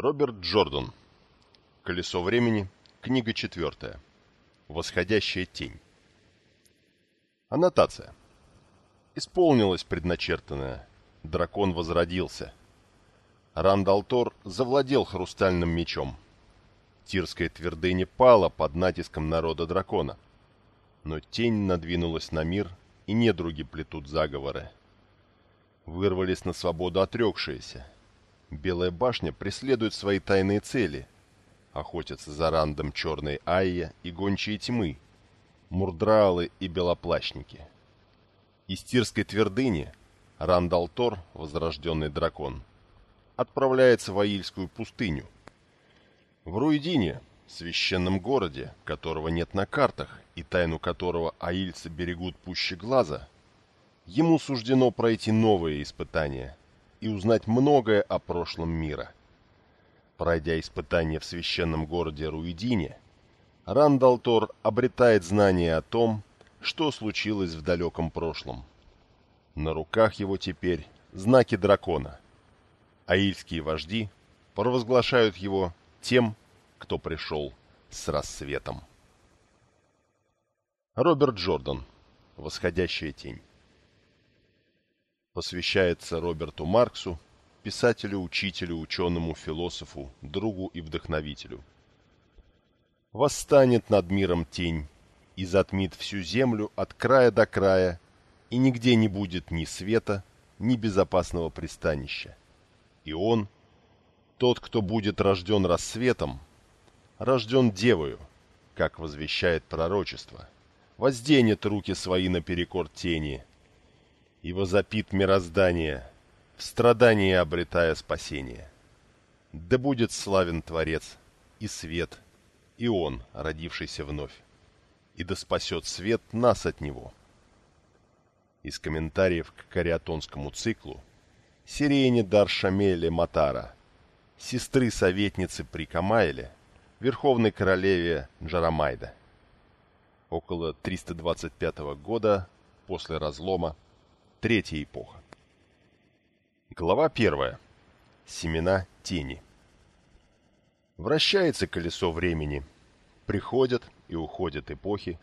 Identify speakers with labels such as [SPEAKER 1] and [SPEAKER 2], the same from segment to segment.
[SPEAKER 1] Роберт Джордан. Колесо времени. Книга четвертая. Восходящая тень. Аннотация. Исполнилось предначертанное. Дракон возродился. Рандалтор завладел хрустальным мечом. Тирская твердыня пала под натиском народа дракона. Но тень надвинулась на мир, и недруги плетут заговоры. Вырвались на свободу отрекшиеся. Белая башня преследует свои тайные цели. Охотятся за рандом черной Айя и гончие тьмы, мурдралы и белоплащники. Из Тирской твердыни Рандалтор, возрожденный дракон, отправляется в Аильскую пустыню. В Руидине, священном городе, которого нет на картах и тайну которого аильцы берегут пуще глаза, ему суждено пройти новые испытания и узнать многое о прошлом мира. Пройдя испытания в священном городе Руидине, Рандалтор обретает знания о том, что случилось в далеком прошлом. На руках его теперь знаки дракона. Аильские вожди провозглашают его тем, кто пришел с рассветом. Роберт Джордан. Восходящая тень. Посвящается Роберту Марксу, писателю, учителю, ученому, философу, другу и вдохновителю. Восстанет над миром тень и затмит всю землю от края до края, и нигде не будет ни света, ни безопасного пристанища. И он, тот, кто будет рожден рассветом, рожден девою, как возвещает пророчество, возденет руки свои наперекор тени, и возопит мироздание, в страдании обретая спасение. Да будет славен Творец и свет, и Он, родившийся вновь, и да спасет свет нас от Него. Из комментариев к кариатонскому циклу Сирене Даршамеле Матара, сестры-советницы при Камайле, верховной королеве Джарамайда. Около 325 года после разлома Третья эпоха. Глава первая. Семена тени. Вращается колесо времени. Приходят и уходят эпохи,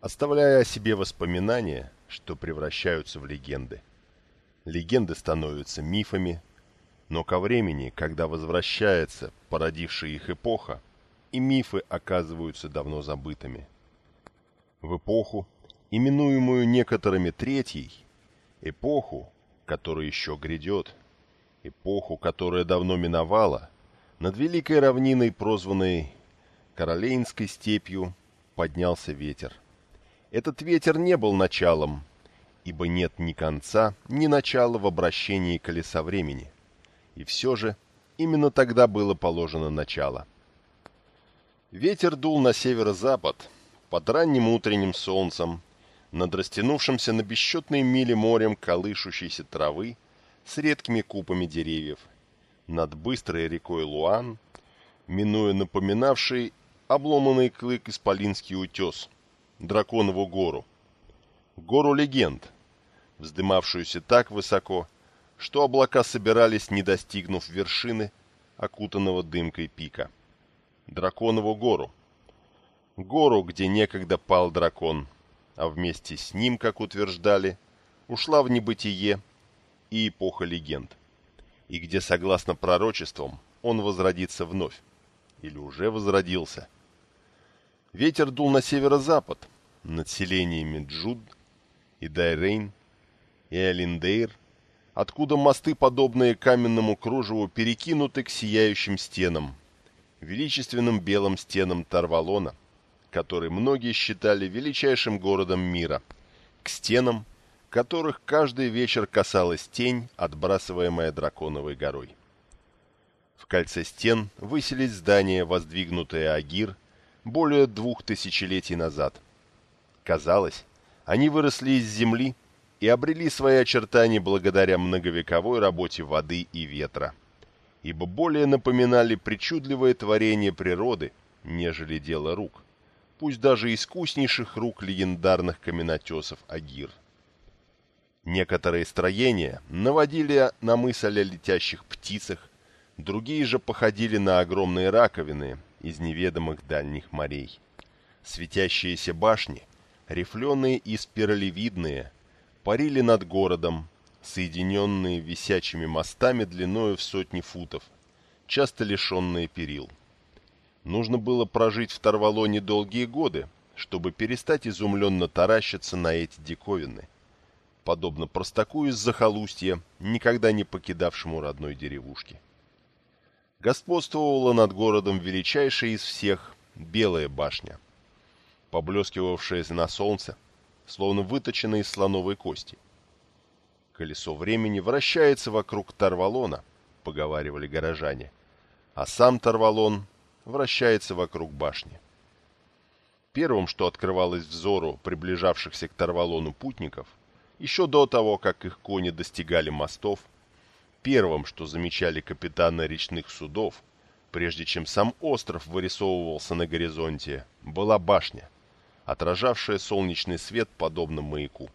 [SPEAKER 1] оставляя о себе воспоминания, что превращаются в легенды. Легенды становятся мифами, но ко времени, когда возвращается породившая их эпоха, и мифы оказываются давно забытыми. В эпоху, именуемую некоторыми третьей, эпоху, которая еще грядет, эпоху, которая давно миновала, над великой равниной, прозванной Каролейнской степью, поднялся ветер. Этот ветер не был началом, ибо нет ни конца, ни начала в обращении колеса времени. И все же именно тогда было положено начало. Ветер дул на северо-запад, под ранним утренним солнцем, над растянувшимся на бесчетные мили морем колышущейся травы с редкими купами деревьев, над быстрой рекой Луан, минуя напоминавший обломанный клык Исполинский утес, Драконову гору, гору легенд, вздымавшуюся так высоко, что облака собирались, не достигнув вершины, окутанного дымкой пика. Драконову гору. Гору, где некогда пал дракон, а вместе с ним, как утверждали, ушла в небытие и эпоха легенд, и где, согласно пророчествам, он возродится вновь, или уже возродился. Ветер дул на северо-запад, над селениями Джуд и Дайрейн и Алиндейр, откуда мосты, подобные каменному кружеву, перекинуты к сияющим стенам, величественным белым стенам Тарвалона – который многие считали величайшим городом мира, к стенам, которых каждый вечер касалась тень, отбрасываемая драконовой горой. В кольце стен высились здания, воздвигнутые Агир более двух тысячелетий назад. Казалось, они выросли из земли и обрели свои очертания благодаря многовековой работе воды и ветра, ибо более напоминали причудливое творение природы, нежели дело рук пусть даже искуснейших рук легендарных каменотесов Агир. Некоторые строения наводили на мысль о летящих птицах, Другие же походили на огромные раковины из неведомых дальних морей. Светящиеся башни, рифленые и спиралевидные, парили над городом, соединенные висячими мостами длиною в сотни футов, часто лишенные перил. Нужно было прожить в Тарвалоне долгие годы, чтобы перестать изумленно таращиться на эти диковины, подобно простаку из захолустья, никогда не покидавшему родной деревушки. Господствовала над городом величайшая из всех Белая башня, поблескивавшая на солнце, словно выточенная из слоновой кости. Колесо времени вращается вокруг Тарвалона, поговаривали горожане, а сам Тарвалон вращается вокруг башни. Первым, что открывалось взору приближавшихся к Тарвалону путников, еще до того, как их кони достигали мостов, первым, что замечали капитаны речных судов, прежде чем сам остров вырисовывался на горизонте, была башня, отражавшая солнечный свет подобно маяку.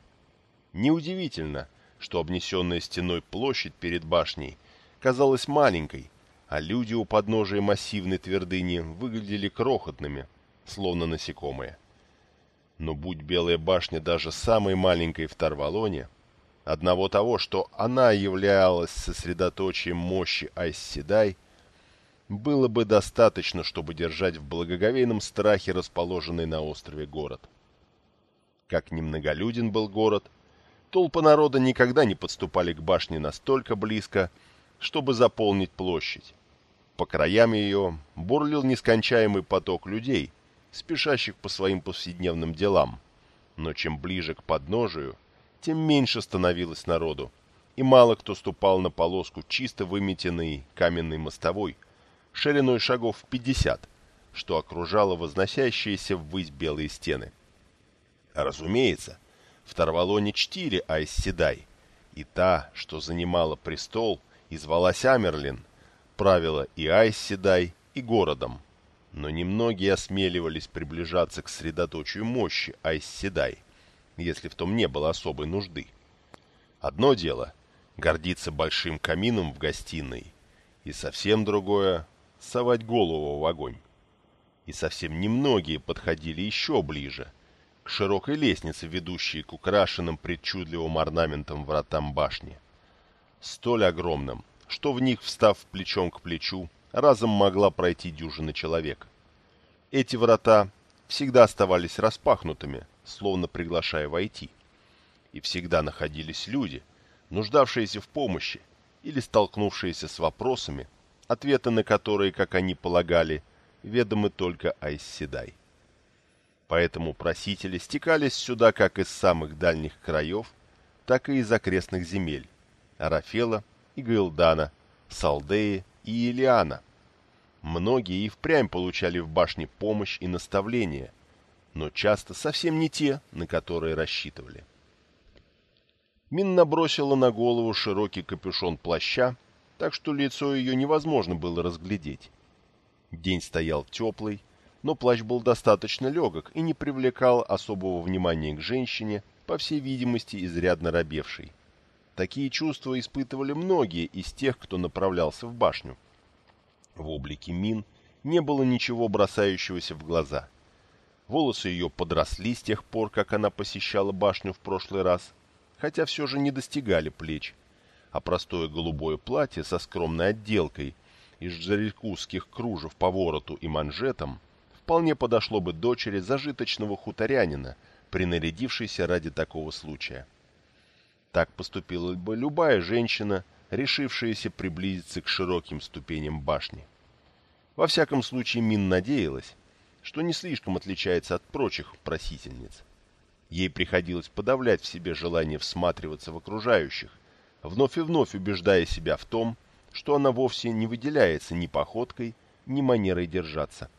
[SPEAKER 1] Неудивительно, что обнесенная стеной площадь перед башней казалась маленькой, а люди у подножия массивной твердыни выглядели крохотными, словно насекомые. Но будь Белая башня даже самой маленькой в Тарвалоне, одного того, что она являлась сосредоточием мощи Айсседай, было бы достаточно, чтобы держать в благоговейном страхе расположенный на острове город. Как немноголюден был город, толпы народа никогда не подступали к башне настолько близко, чтобы заполнить площадь. По краям ее бурлил нескончаемый поток людей, спешащих по своим повседневным делам. Но чем ближе к подножию, тем меньше становилось народу, и мало кто ступал на полоску чисто выметенной каменной мостовой, шириной шагов в 50, что окружало возносящиеся ввысь белые стены. Разумеется, в Тарвалоне чтили Айсседай, и та, что занимала престол и звалась Амерлин, правила и Айсседай, и городом, но немногие осмеливались приближаться к средоточию мощи Айсседай, если в том не было особой нужды. Одно дело — гордиться большим камином в гостиной, и совсем другое — совать голову в огонь. И совсем немногие подходили еще ближе, к широкой лестнице, ведущей к украшенным причудливым орнаментом вратам башни. Столь огромным, что в них, встав плечом к плечу, разом могла пройти дюжина человек. Эти врата всегда оставались распахнутыми, словно приглашая войти. И всегда находились люди, нуждавшиеся в помощи или столкнувшиеся с вопросами, ответы на которые, как они полагали, ведомы только Айсседай. Поэтому просители стекались сюда как из самых дальних краев, так и из окрестных земель – Арафела и Гаилдана, Салдеи и Илиана. Многие и впрямь получали в башне помощь и наставления, но часто совсем не те, на которые рассчитывали. Мин набросила на голову широкий капюшон плаща, так что лицо ее невозможно было разглядеть. День стоял теплый, но плащ был достаточно легок и не привлекал особого внимания к женщине, по всей видимости, изрядно робевшей. Такие чувства испытывали многие из тех, кто направлялся в башню. В облике Мин не было ничего бросающегося в глаза. Волосы ее подросли с тех пор, как она посещала башню в прошлый раз, хотя все же не достигали плеч, а простое голубое платье со скромной отделкой из джарикузских кружев по вороту и манжетам вполне подошло бы дочери зажиточного хуторянина, принарядившейся ради такого случая. Так поступила бы любая женщина, решившаяся приблизиться к широким ступеням башни. Во всяком случае, Мин надеялась, что не слишком отличается от прочих просительниц. Ей приходилось подавлять в себе желание всматриваться в окружающих, вновь и вновь убеждая себя в том, что она вовсе не выделяется ни походкой, ни манерой держаться.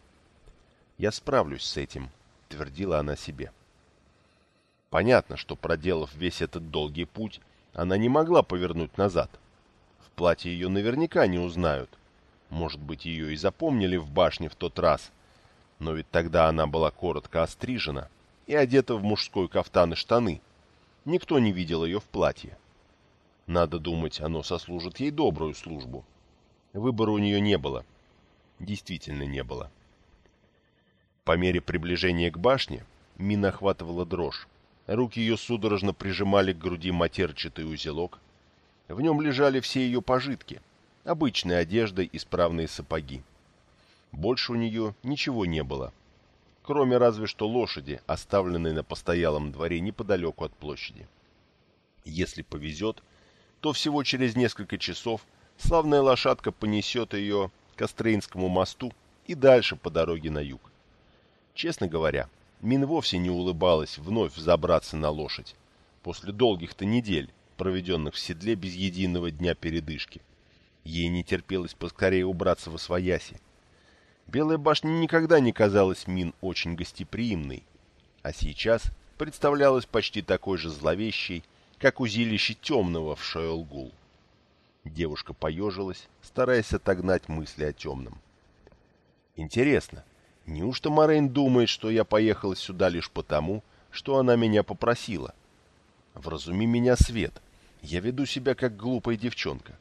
[SPEAKER 1] «Я справлюсь с этим», — твердила она себе. Понятно, что проделав весь этот долгий путь, она не могла повернуть назад. В платье ее наверняка не узнают. Может быть, ее и запомнили в башне в тот раз. Но ведь тогда она была коротко острижена и одета в мужской кафтан и штаны. Никто не видел ее в платье. Надо думать, оно сослужит ей добрую службу. Выбора у нее не было. Действительно не было. По мере приближения к башне Мина охватывала дрожь. Руки ее судорожно прижимали к груди матерчатый узелок. В нем лежали все ее пожитки. Обычная одежда и справные сапоги. Больше у нее ничего не было. Кроме разве что лошади, оставленной на постоялом дворе неподалеку от площади. Если повезет, то всего через несколько часов славная лошадка понесет ее к Острейнскому мосту и дальше по дороге на юг. Честно говоря, Мин вовсе не улыбалась вновь взобраться на лошадь после долгих-то недель, проведенных в седле без единого дня передышки. Ей не терпелось поскорее убраться во свояси. Белая башня никогда не казалась Мин очень гостеприимной, а сейчас представлялась почти такой же зловещей, как узилище темного в Шоэлгул. Девушка поежилась, стараясь отогнать мысли о темном. Интересно, Неужто Морейн думает, что я поехал сюда лишь потому, что она меня попросила? Вразуми меня, Свет. Я веду себя как глупая девчонка.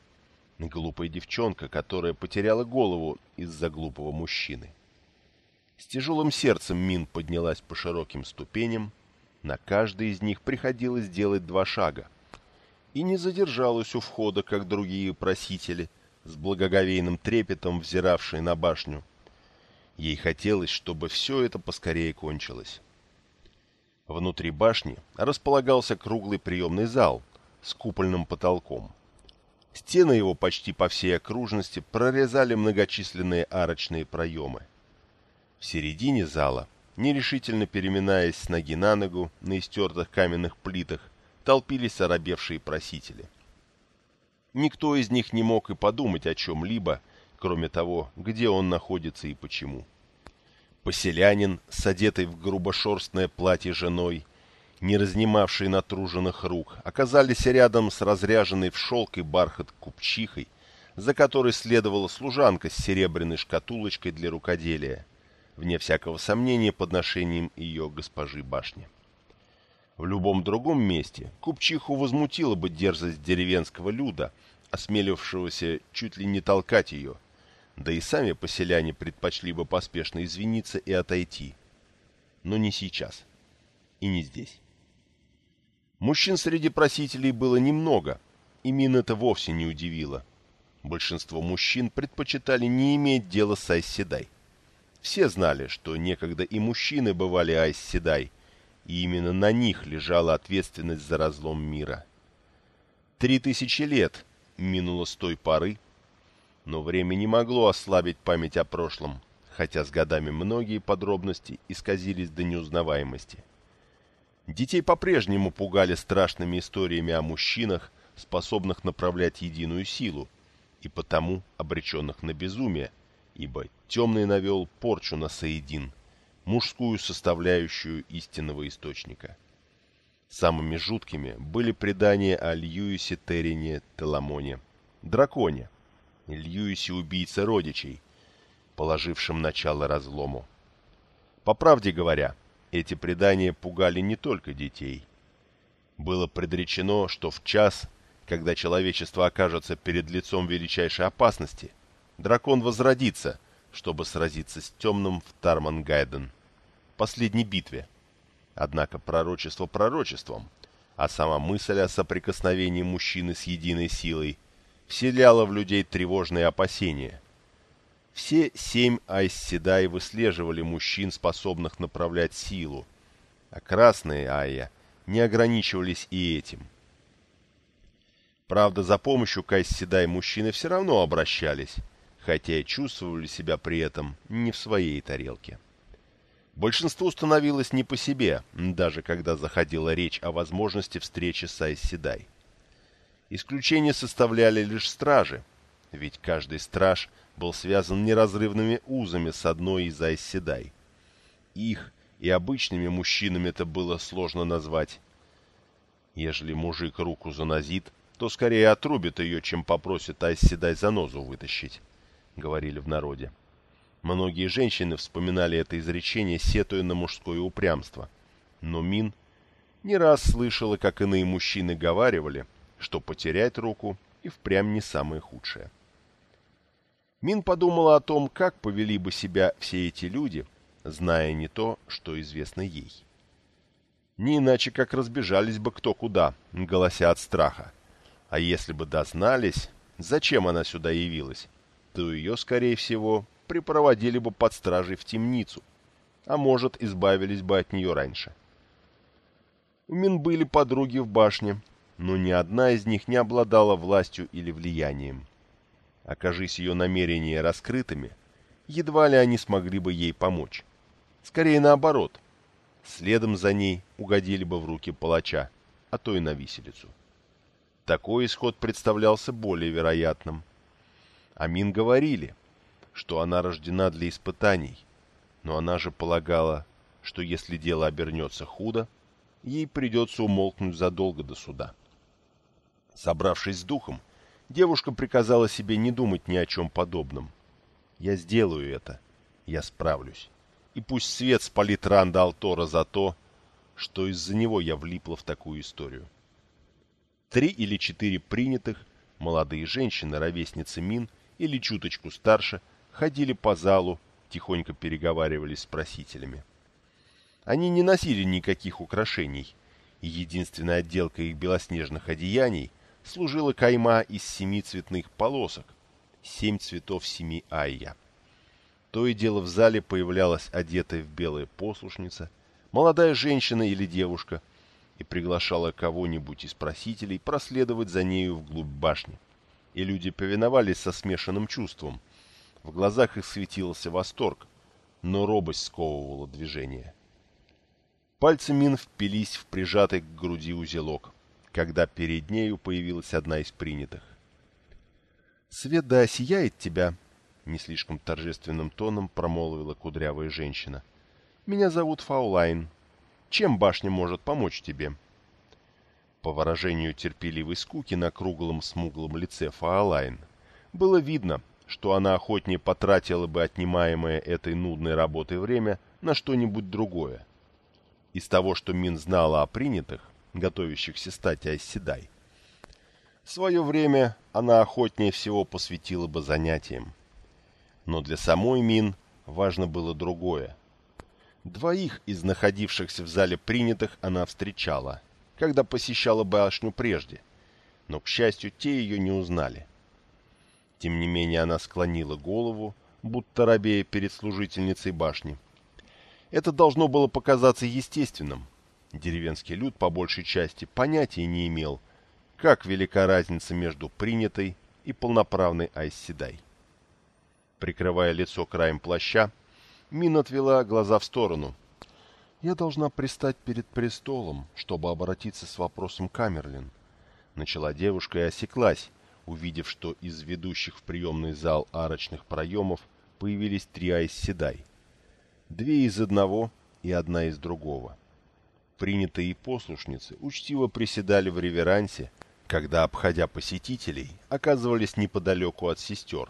[SPEAKER 1] Глупая девчонка, которая потеряла голову из-за глупого мужчины. С тяжелым сердцем Мин поднялась по широким ступеням. На каждой из них приходилось делать два шага. И не задержалась у входа, как другие просители, с благоговейным трепетом взиравшие на башню Ей хотелось, чтобы все это поскорее кончилось. Внутри башни располагался круглый приемный зал с купольным потолком. Стены его почти по всей окружности прорезали многочисленные арочные проемы. В середине зала, нерешительно переминаясь с ноги на ногу на истертых каменных плитах, толпились оробевшие просители. Никто из них не мог и подумать о чем-либо, кроме того, где он находится и почему. Поселянин, с одетой в грубошерстное платье женой, не разнимавший натруженных рук, оказались рядом с разряженной в шелк и бархат купчихой, за которой следовала служанка с серебряной шкатулочкой для рукоделия, вне всякого сомнения подношением ее госпожи башни. В любом другом месте купчиху возмутила бы дерзость деревенского люда, осмелившегося чуть ли не толкать ее – да и сами поселяне предпочли бы поспешно извиниться и отойти. Но не сейчас. И не здесь. Мужчин среди просителей было немного, и Мин это вовсе не удивило. Большинство мужчин предпочитали не иметь дела с Айсседай. Все знали, что некогда и мужчины бывали Айсседай, и именно на них лежала ответственность за разлом мира. Три тысячи лет минуло с той поры, но время не могло ослабить память о прошлом, хотя с годами многие подробности исказились до неузнаваемости. Детей по-прежнему пугали страшными историями о мужчинах, способных направлять единую силу, и потому обреченных на безумие, ибо темный навел порчу на Саидин, мужскую составляющую истинного источника. Самыми жуткими были предания о Льюисе Террине Теламоне, драконе, Льюисе убийца родичей, положившим начало разлому. По правде говоря, эти предания пугали не только детей. Было предречено, что в час, когда человечество окажется перед лицом величайшей опасности, дракон возродится, чтобы сразиться с темным в Тармангайден, последней битве. Однако пророчество пророчеством, а сама мысль о соприкосновении мужчины с единой силой – вселяло в людей тревожные опасения. Все семь Айсседай выслеживали мужчин, способных направлять силу, а красные Айя не ограничивались и этим. Правда, за помощью к Айсседай мужчины все равно обращались, хотя и чувствовали себя при этом не в своей тарелке. Большинству становилось не по себе, даже когда заходила речь о возможности встречи с Айсседай. Исключение составляли лишь стражи, ведь каждый страж был связан неразрывными узами с одной из Айседай. Их и обычными мужчинами это было сложно назвать. Ежели мужик руку занозит, то скорее отрубит ее, чем попросит Айседай занозу вытащить, говорили в народе. Многие женщины вспоминали это изречение, сетуя на мужское упрямство. Но Мин не раз слышала, как иные мужчины говаривали – что потерять руку и впрямь не самое худшее. Мин подумала о том, как повели бы себя все эти люди, зная не то, что известно ей. Не иначе, как разбежались бы кто куда, голося от страха. А если бы дознались, зачем она сюда явилась, то ее, скорее всего, припроводили бы под стражей в темницу, а может, избавились бы от нее раньше. У Мин были подруги в башне, но ни одна из них не обладала властью или влиянием. Окажись ее намерения раскрытыми, едва ли они смогли бы ей помочь. Скорее наоборот. Следом за ней угодили бы в руки палача, а то и на виселицу. Такой исход представлялся более вероятным. Амин говорили, что она рождена для испытаний, но она же полагала, что если дело обернется худо, ей придется умолкнуть задолго до суда. Собравшись с духом, Девушка приказала себе не думать ни о чем подобном. «Я сделаю это. Я справлюсь. И пусть свет спалит Ранда Алтора за то, что из-за него я влипла в такую историю». Три или четыре принятых, молодые женщины, ровесницы Мин или чуточку старше, ходили по залу, тихонько переговаривались с просителями. Они не носили никаких украшений, и единственная отделка их белоснежных одеяний – служила кайма из семи цветных полосок, семь цветов семи айя. То и дело в зале появлялась одетая в белое послушница, молодая женщина или девушка, и приглашала кого-нибудь из просителей проследовать за нею вглубь башни. И люди повиновались со смешанным чувством. В глазах их светился восторг, но робость сковывала движение. Пальцы Мин впились в прижатый к груди узелок когда перед нею появилась одна из принятых. «Свет да осияет тебя», — не слишком торжественным тоном промолвила кудрявая женщина. «Меня зовут Фаулайн. Чем башня может помочь тебе?» По выражению терпеливой скуки на круглом смуглом лице Фаолайн было видно, что она охотнее потратила бы отнимаемое этой нудной работой время на что-нибудь другое. Из того, что Мин знала о принятых, готовящихся стать Айсседай. Свое время она охотнее всего посвятила бы занятиям. Но для самой Мин важно было другое. Двоих из находившихся в зале принятых она встречала, когда посещала башню прежде, но, к счастью, те ее не узнали. Тем не менее она склонила голову, будто рабея перед служительницей башни. Это должно было показаться естественным, Деревенский люд по большей части понятия не имел, как велика разница между принятой и полноправной Айсседай. Прикрывая лицо краем плаща, Мин отвела глаза в сторону. «Я должна пристать перед престолом, чтобы обратиться с вопросом Камерлин», — начала девушка и осеклась, увидев, что из ведущих в приемный зал арочных проемов появились три Айсседай. Две из одного и одна из другого принятые послушницы учтиво приседали в реверансе, когда, обходя посетителей, оказывались неподалеку от сестер,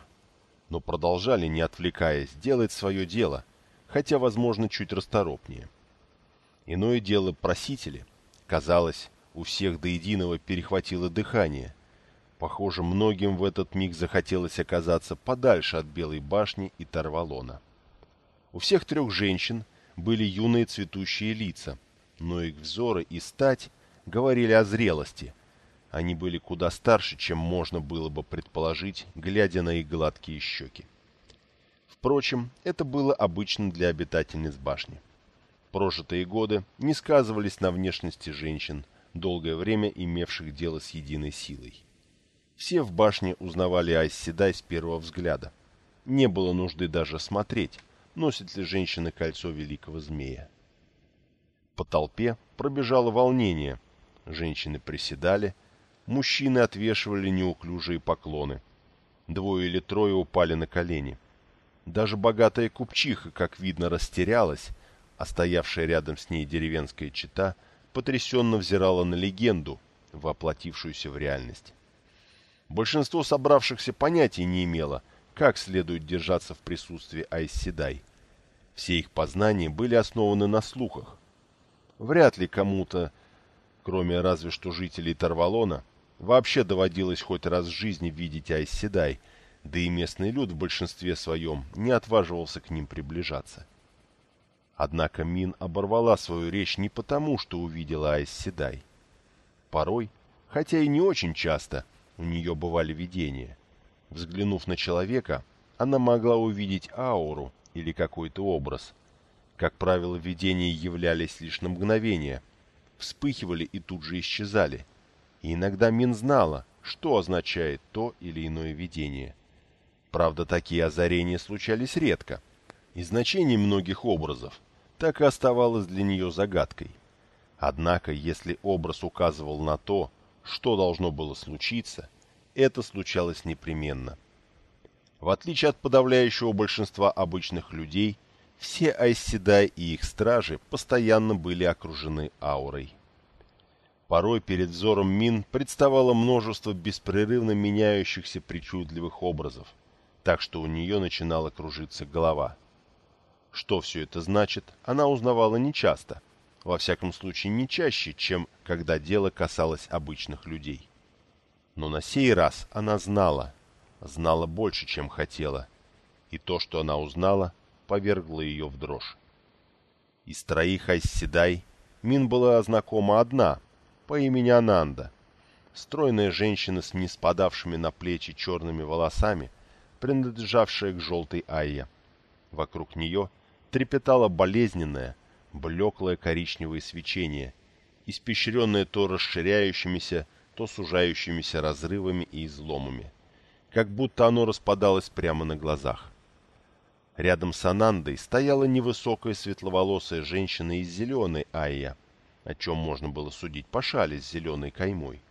[SPEAKER 1] но продолжали, не отвлекаясь, делать свое дело, хотя, возможно, чуть расторопнее. Иное дело просители, казалось, у всех до единого перехватило дыхание. Похоже, многим в этот миг захотелось оказаться подальше от Белой башни и Тарвалона. У всех трех женщин были юные цветущие лица – но их взоры и стать говорили о зрелости. Они были куда старше, чем можно было бы предположить, глядя на их гладкие щеки. Впрочем, это было обычно для обитательниц башни. Прожитые годы не сказывались на внешности женщин, долгое время имевших дело с единой силой. Все в башне узнавали Айсседай с первого взгляда. Не было нужды даже смотреть, носит ли женщина кольцо великого змея. По толпе пробежало волнение. Женщины приседали, мужчины отвешивали неуклюжие поклоны. Двое или трое упали на колени. Даже богатая купчиха, как видно, растерялась, а стоявшая рядом с ней деревенская чита потрясенно взирала на легенду, воплотившуюся в реальность. Большинство собравшихся понятия не имело, как следует держаться в присутствии Айсседай. Все их познания были основаны на слухах, Вряд ли кому-то, кроме разве что жителей Тарвалона, вообще доводилось хоть раз в жизни видеть Айсседай, да и местный люд в большинстве своем не отваживался к ним приближаться. Однако Мин оборвала свою речь не потому, что увидела Айс Седай. Порой, хотя и не очень часто, у нее бывали видения. Взглянув на человека, она могла увидеть ауру или какой-то образ. Как правило, видения являлись лишь на мгновение, вспыхивали и тут же исчезали. И иногда Мин знала, что означает то или иное видение. Правда, такие озарения случались редко, и значение многих образов так и оставалось для нее загадкой. Однако, если образ указывал на то, что должно было случиться, это случалось непременно. В отличие от подавляющего большинства обычных людей, все Айсседай и их стражи постоянно были окружены аурой. Порой перед взором Мин представало множество беспрерывно меняющихся причудливых образов, так что у нее начинала кружиться голова. Что все это значит, она узнавала нечасто, во всяком случае не чаще, чем когда дело касалось обычных людей. Но на сей раз она знала, знала больше, чем хотела, и то, что она узнала, повергло ее в дрожь. Из троих Айсседай Мин была знакома одна — по имени Ананда. Стройная женщина с неспадавшими на плечи черными волосами, принадлежавшая к желтой Айе. Вокруг нее трепетало болезненное, блеклое коричневое свечение, испещренное то расширяющимися, то сужающимися разрывами и изломами, как будто оно распадалось прямо на глазах. Рядом с Анандой стояла невысокая светловолосая женщина из зеленой Айя, о чем можно было судить по шале с зеленой каймой.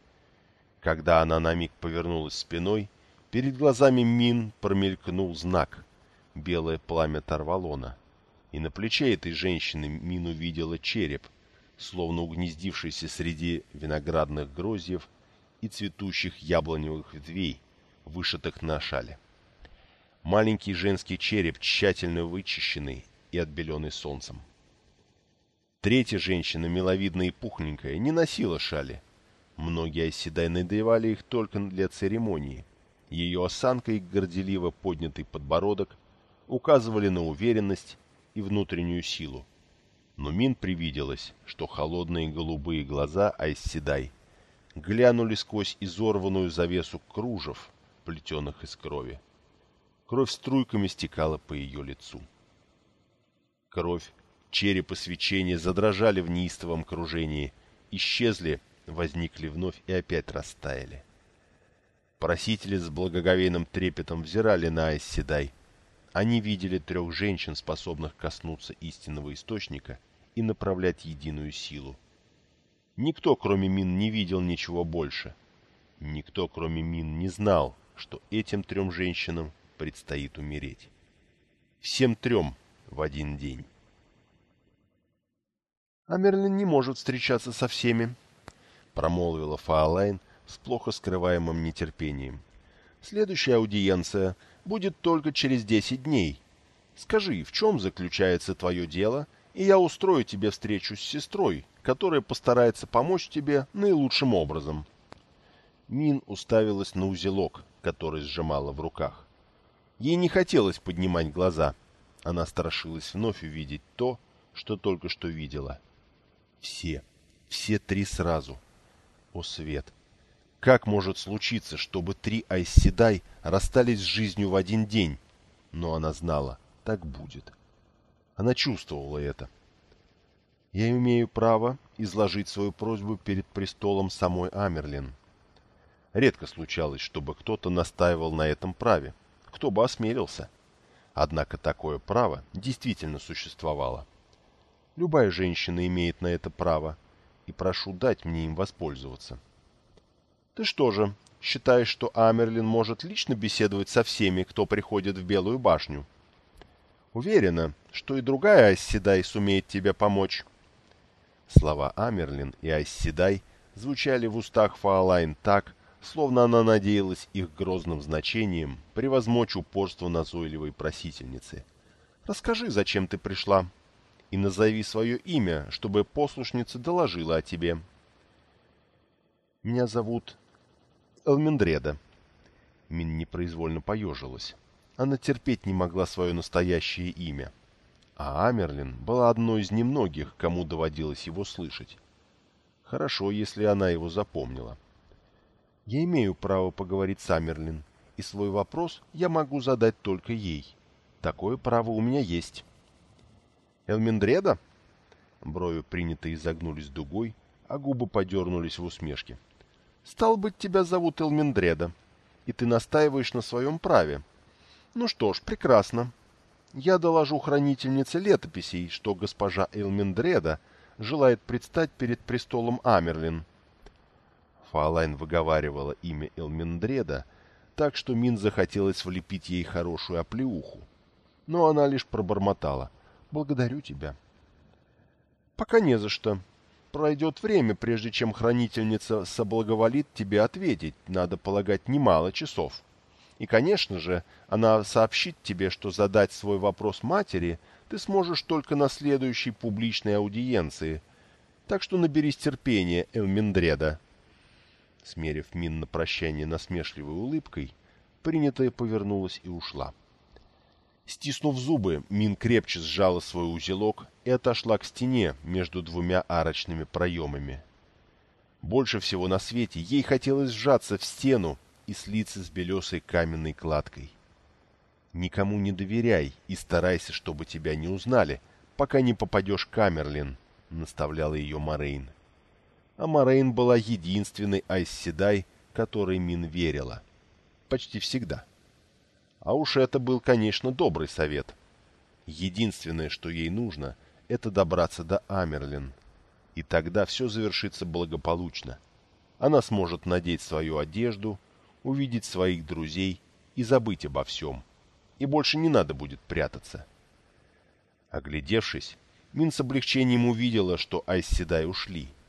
[SPEAKER 1] Когда она на миг повернулась спиной, перед глазами Мин промелькнул знак — белое пламя Тарвалона. И на плече этой женщины Мин увидела череп, словно угнездившийся среди виноградных грозьев и цветущих яблоневых ветвей, вышитых на шале. Маленький женский череп, тщательно вычищенный и отбеленный солнцем. Третья женщина, миловидная и пухленькая, не носила шали. Многие оседай надевали их только для церемонии. Ее осанка и горделиво поднятый подбородок указывали на уверенность и внутреннюю силу. Но Мин привиделось, что холодные голубые глаза Айсседай глянули сквозь изорванную завесу кружев, плетеных из крови. Кровь струйками стекала по ее лицу. Кровь Череп и свечение задрожали в неистовом кружении, исчезли, возникли вновь и опять растаяли. Просители с благоговейным трепетом взирали на Айсседай. Они видели трех женщин, способных коснуться истинного источника и направлять единую силу. Никто, кроме Мин, не видел ничего больше. Никто, кроме Мин, не знал, что этим трем женщинам предстоит умереть. Всем трем в один день.
[SPEAKER 2] А Мерлин не может встречаться со всеми, — промолвила Фаолайн с плохо скрываемым нетерпением. Следующая аудиенция будет только через десять дней. Скажи, в чем заключается твое дело, и я устрою тебе встречу с сестрой, которая постарается помочь тебе наилучшим образом. Мин уставилась на узелок, который сжимала в руках. Ей не хотелось поднимать глаза. Она страшилась вновь увидеть то, что только что видела. — все. Все три сразу. О, Свет! Как может случиться, чтобы три Айсседай расстались с жизнью в один день? Но она знала, так будет. Она чувствовала это. Я имею право изложить свою просьбу перед престолом самой Амерлин. Редко случалось, чтобы кто-то настаивал на этом праве. Кто бы осмелился. Однако такое право действительно существовало. Любая женщина имеет на это право, и прошу дать мне им воспользоваться. Ты что же, считаешь, что Амерлин может лично беседовать со всеми, кто приходит в Белую башню? Уверена, что и другая Айсседай сумеет тебе помочь. Слова Амерлин и Айсседай звучали в устах Фаолайн так, словно она надеялась их грозным значением превозмочь упорство назойливой просительницы. «Расскажи, зачем ты пришла?» и назови свое имя, чтобы послушница доложила о тебе. Меня зовут Элмендреда. Мин непроизвольно поежилась. Она терпеть не могла свое настоящее имя. А Амерлин была одной из немногих, кому доводилось его слышать. Хорошо, если она его запомнила. Я имею право поговорить с Амерлин, и свой вопрос я могу задать только ей. Такое право у меня есть. Элмендреда? Брови принято изогнулись дугой, а губы подернулись в усмешке. Стал быть, тебя зовут Элмендреда, и ты настаиваешь на своем праве. Ну что ж, прекрасно. Я доложу хранительнице летописей, что госпожа Элмендреда желает предстать перед престолом Амерлин. Фалайн выговаривала имя Элмендреда, так что Мин захотелось влепить ей хорошую оплеуху. Но она лишь пробормотала. «Благодарю тебя». «Пока не за что. Пройдет время, прежде чем хранительница соблаговолит тебе ответить, надо полагать, немало часов. И, конечно же, она сообщит тебе, что задать свой вопрос матери ты сможешь только на следующей публичной аудиенции. Так что наберись терпения, Элмендреда». Смерив Мин на прощание насмешливой улыбкой, принятая повернулась и ушла. Стиснув зубы, Мин крепче сжала свой узелок и отошла к стене между двумя арочными проемами. Больше всего на свете ей хотелось сжаться в стену и слиться с белесой каменной кладкой. «Никому не доверяй и старайся, чтобы тебя не узнали, пока не попадешь Камерлин», — наставляла ее Морейн а Морейн была единственной Айсседай, которой Мин верила. Почти всегда. А уж это был, конечно, добрый совет. Единственное, что ей нужно, это добраться до Амерлин. И тогда все завершится благополучно. Она сможет надеть свою одежду, увидеть своих друзей и забыть обо всем. И больше не надо будет прятаться. Оглядевшись, Мин с облегчением увидела, что Айсседай ушли —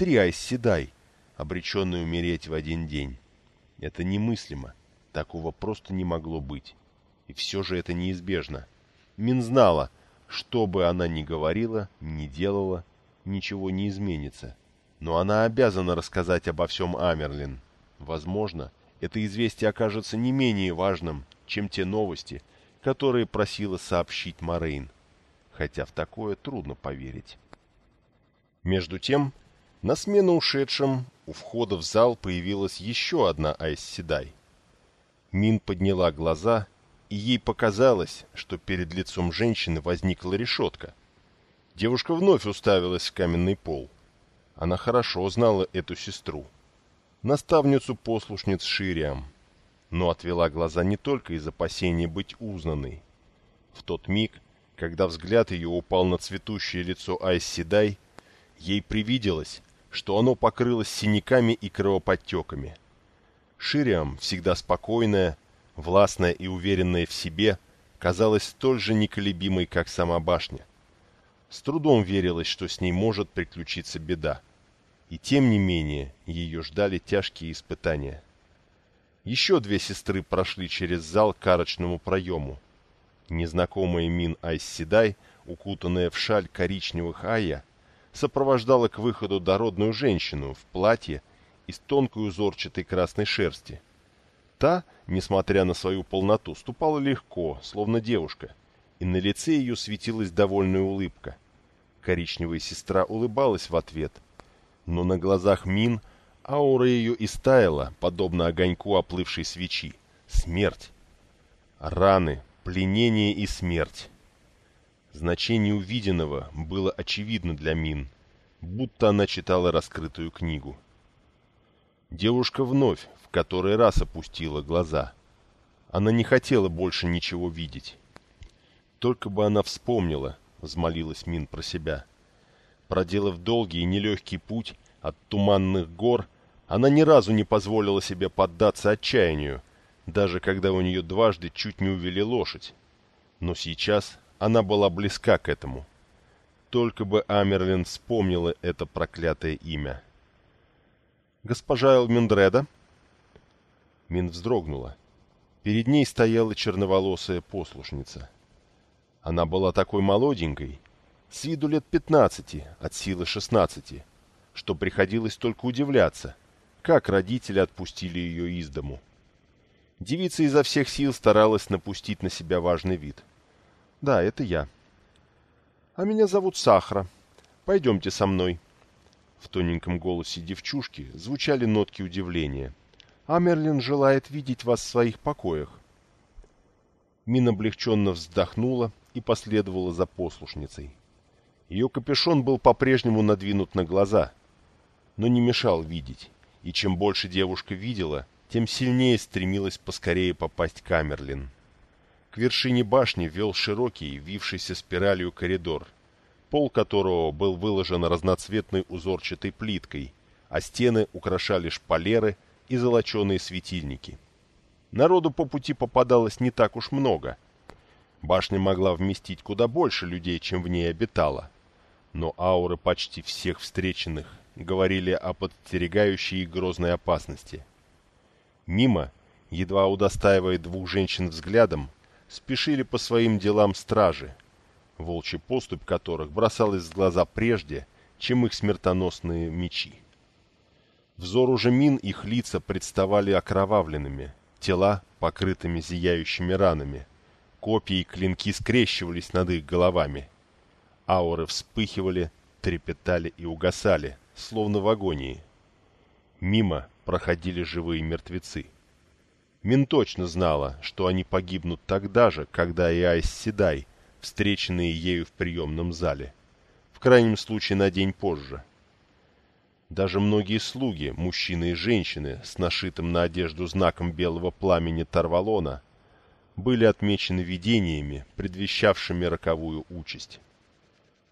[SPEAKER 2] Три Айсседай, обреченные умереть в один день. Это немыслимо. Такого просто не могло быть. И все же это неизбежно. Мин знала, что бы она ни говорила, ни делала, ничего не изменится. Но она обязана рассказать обо всем Амерлин. Возможно, это известие окажется не менее важным, чем те новости, которые просила сообщить Морейн. Хотя в такое трудно поверить. Между тем, на смену ушедшим у входа в зал появилась еще одна Айсседай. Мин подняла глаза, и ей показалось, что перед лицом женщины возникла решетка. Девушка вновь уставилась в каменный пол. Она хорошо знала эту сестру, наставницу послушниц Шириам, но отвела глаза не только из опасения быть узнанной. В тот миг, когда взгляд ее упал на цветущее лицо Айсседай, ей привиделось, что оно покрылось синяками и кровоподтеками. Шириам, всегда спокойная, властная и уверенная в себе, казалась столь же неколебимой, как сама башня. С трудом верилось, что с ней может приключиться беда. И тем не менее, ее ждали тяжкие испытания. Еще две сестры прошли через зал к арочному проему. Незнакомая Мин Айсседай, укутанная в шаль коричневых Ая, сопровождала к выходу дородную женщину в платье из тонкой узорчатой красной шерсти. Та, несмотря на свою полноту, ступала легко, словно девушка, и на лице ее светилась довольная улыбка. Коричневая сестра улыбалась в ответ, но на глазах Мин аура ее истаяла, подобно огоньку оплывшей свечи. Смерть. Раны, пленение и смерть. Значение увиденного было очевидно для Мин, будто она читала раскрытую книгу. Девушка вновь в который раз опустила глаза. Она не хотела больше ничего видеть. Только бы она вспомнила, взмолилась Мин про себя. Проделав долгий и нелегкий путь от туманных гор, она ни разу не позволила себе поддаться отчаянию, даже когда у нее дважды чуть не увели лошадь. Но сейчас она была близка к этому. Только бы Амерлин вспомнила это проклятое имя. «Госпожа Элмендреда?» Мин вздрогнула. Перед ней стояла черноволосая послушница. Она была такой молоденькой, с виду лет пятнадцати, от силы шестнадцати, что приходилось только удивляться, как родители отпустили ее из дому. Девица изо всех сил старалась напустить на себя важный вид. «Да, это я». «А меня зовут Сахара. Пойдемте со мной». В тоненьком голосе девчушки звучали нотки удивления. «Амерлин желает видеть вас в своих покоях». Мин облегченно вздохнула и последовала за послушницей. Ее капюшон был по-прежнему надвинут на глаза, но не мешал видеть, и чем больше девушка видела, тем сильнее стремилась поскорее попасть к Амерлин. К вершине башни вел широкий, вившийся спиралью коридор, пол которого был выложен разноцветной узорчатой плиткой, а стены украшали шпалеры и золоченые светильники. Народу по пути попадалось не так уж много. Башня могла вместить куда больше людей, чем в ней обитала. Но ауры почти всех встреченных говорили о подстерегающей грозной опасности – Мимо, едва удостаивая двух женщин взглядом, спешили по своим делам стражи, волчий поступь которых бросалась в глаза прежде, чем их смертоносные мечи. Взор уже мин их лица представали окровавленными, тела покрытыми зияющими ранами, копья и клинки скрещивались над их головами. Ауры вспыхивали, трепетали и угасали, словно в агонии. Мимо проходили живые мертвецы. Мин точно знала, что они погибнут тогда же, когда и Айс Седай, встреченные ею в приемном зале. В крайнем случае на день позже. Даже многие слуги, мужчины и женщины, с нашитым на одежду знаком белого пламени Тарвалона, были отмечены видениями, предвещавшими роковую участь.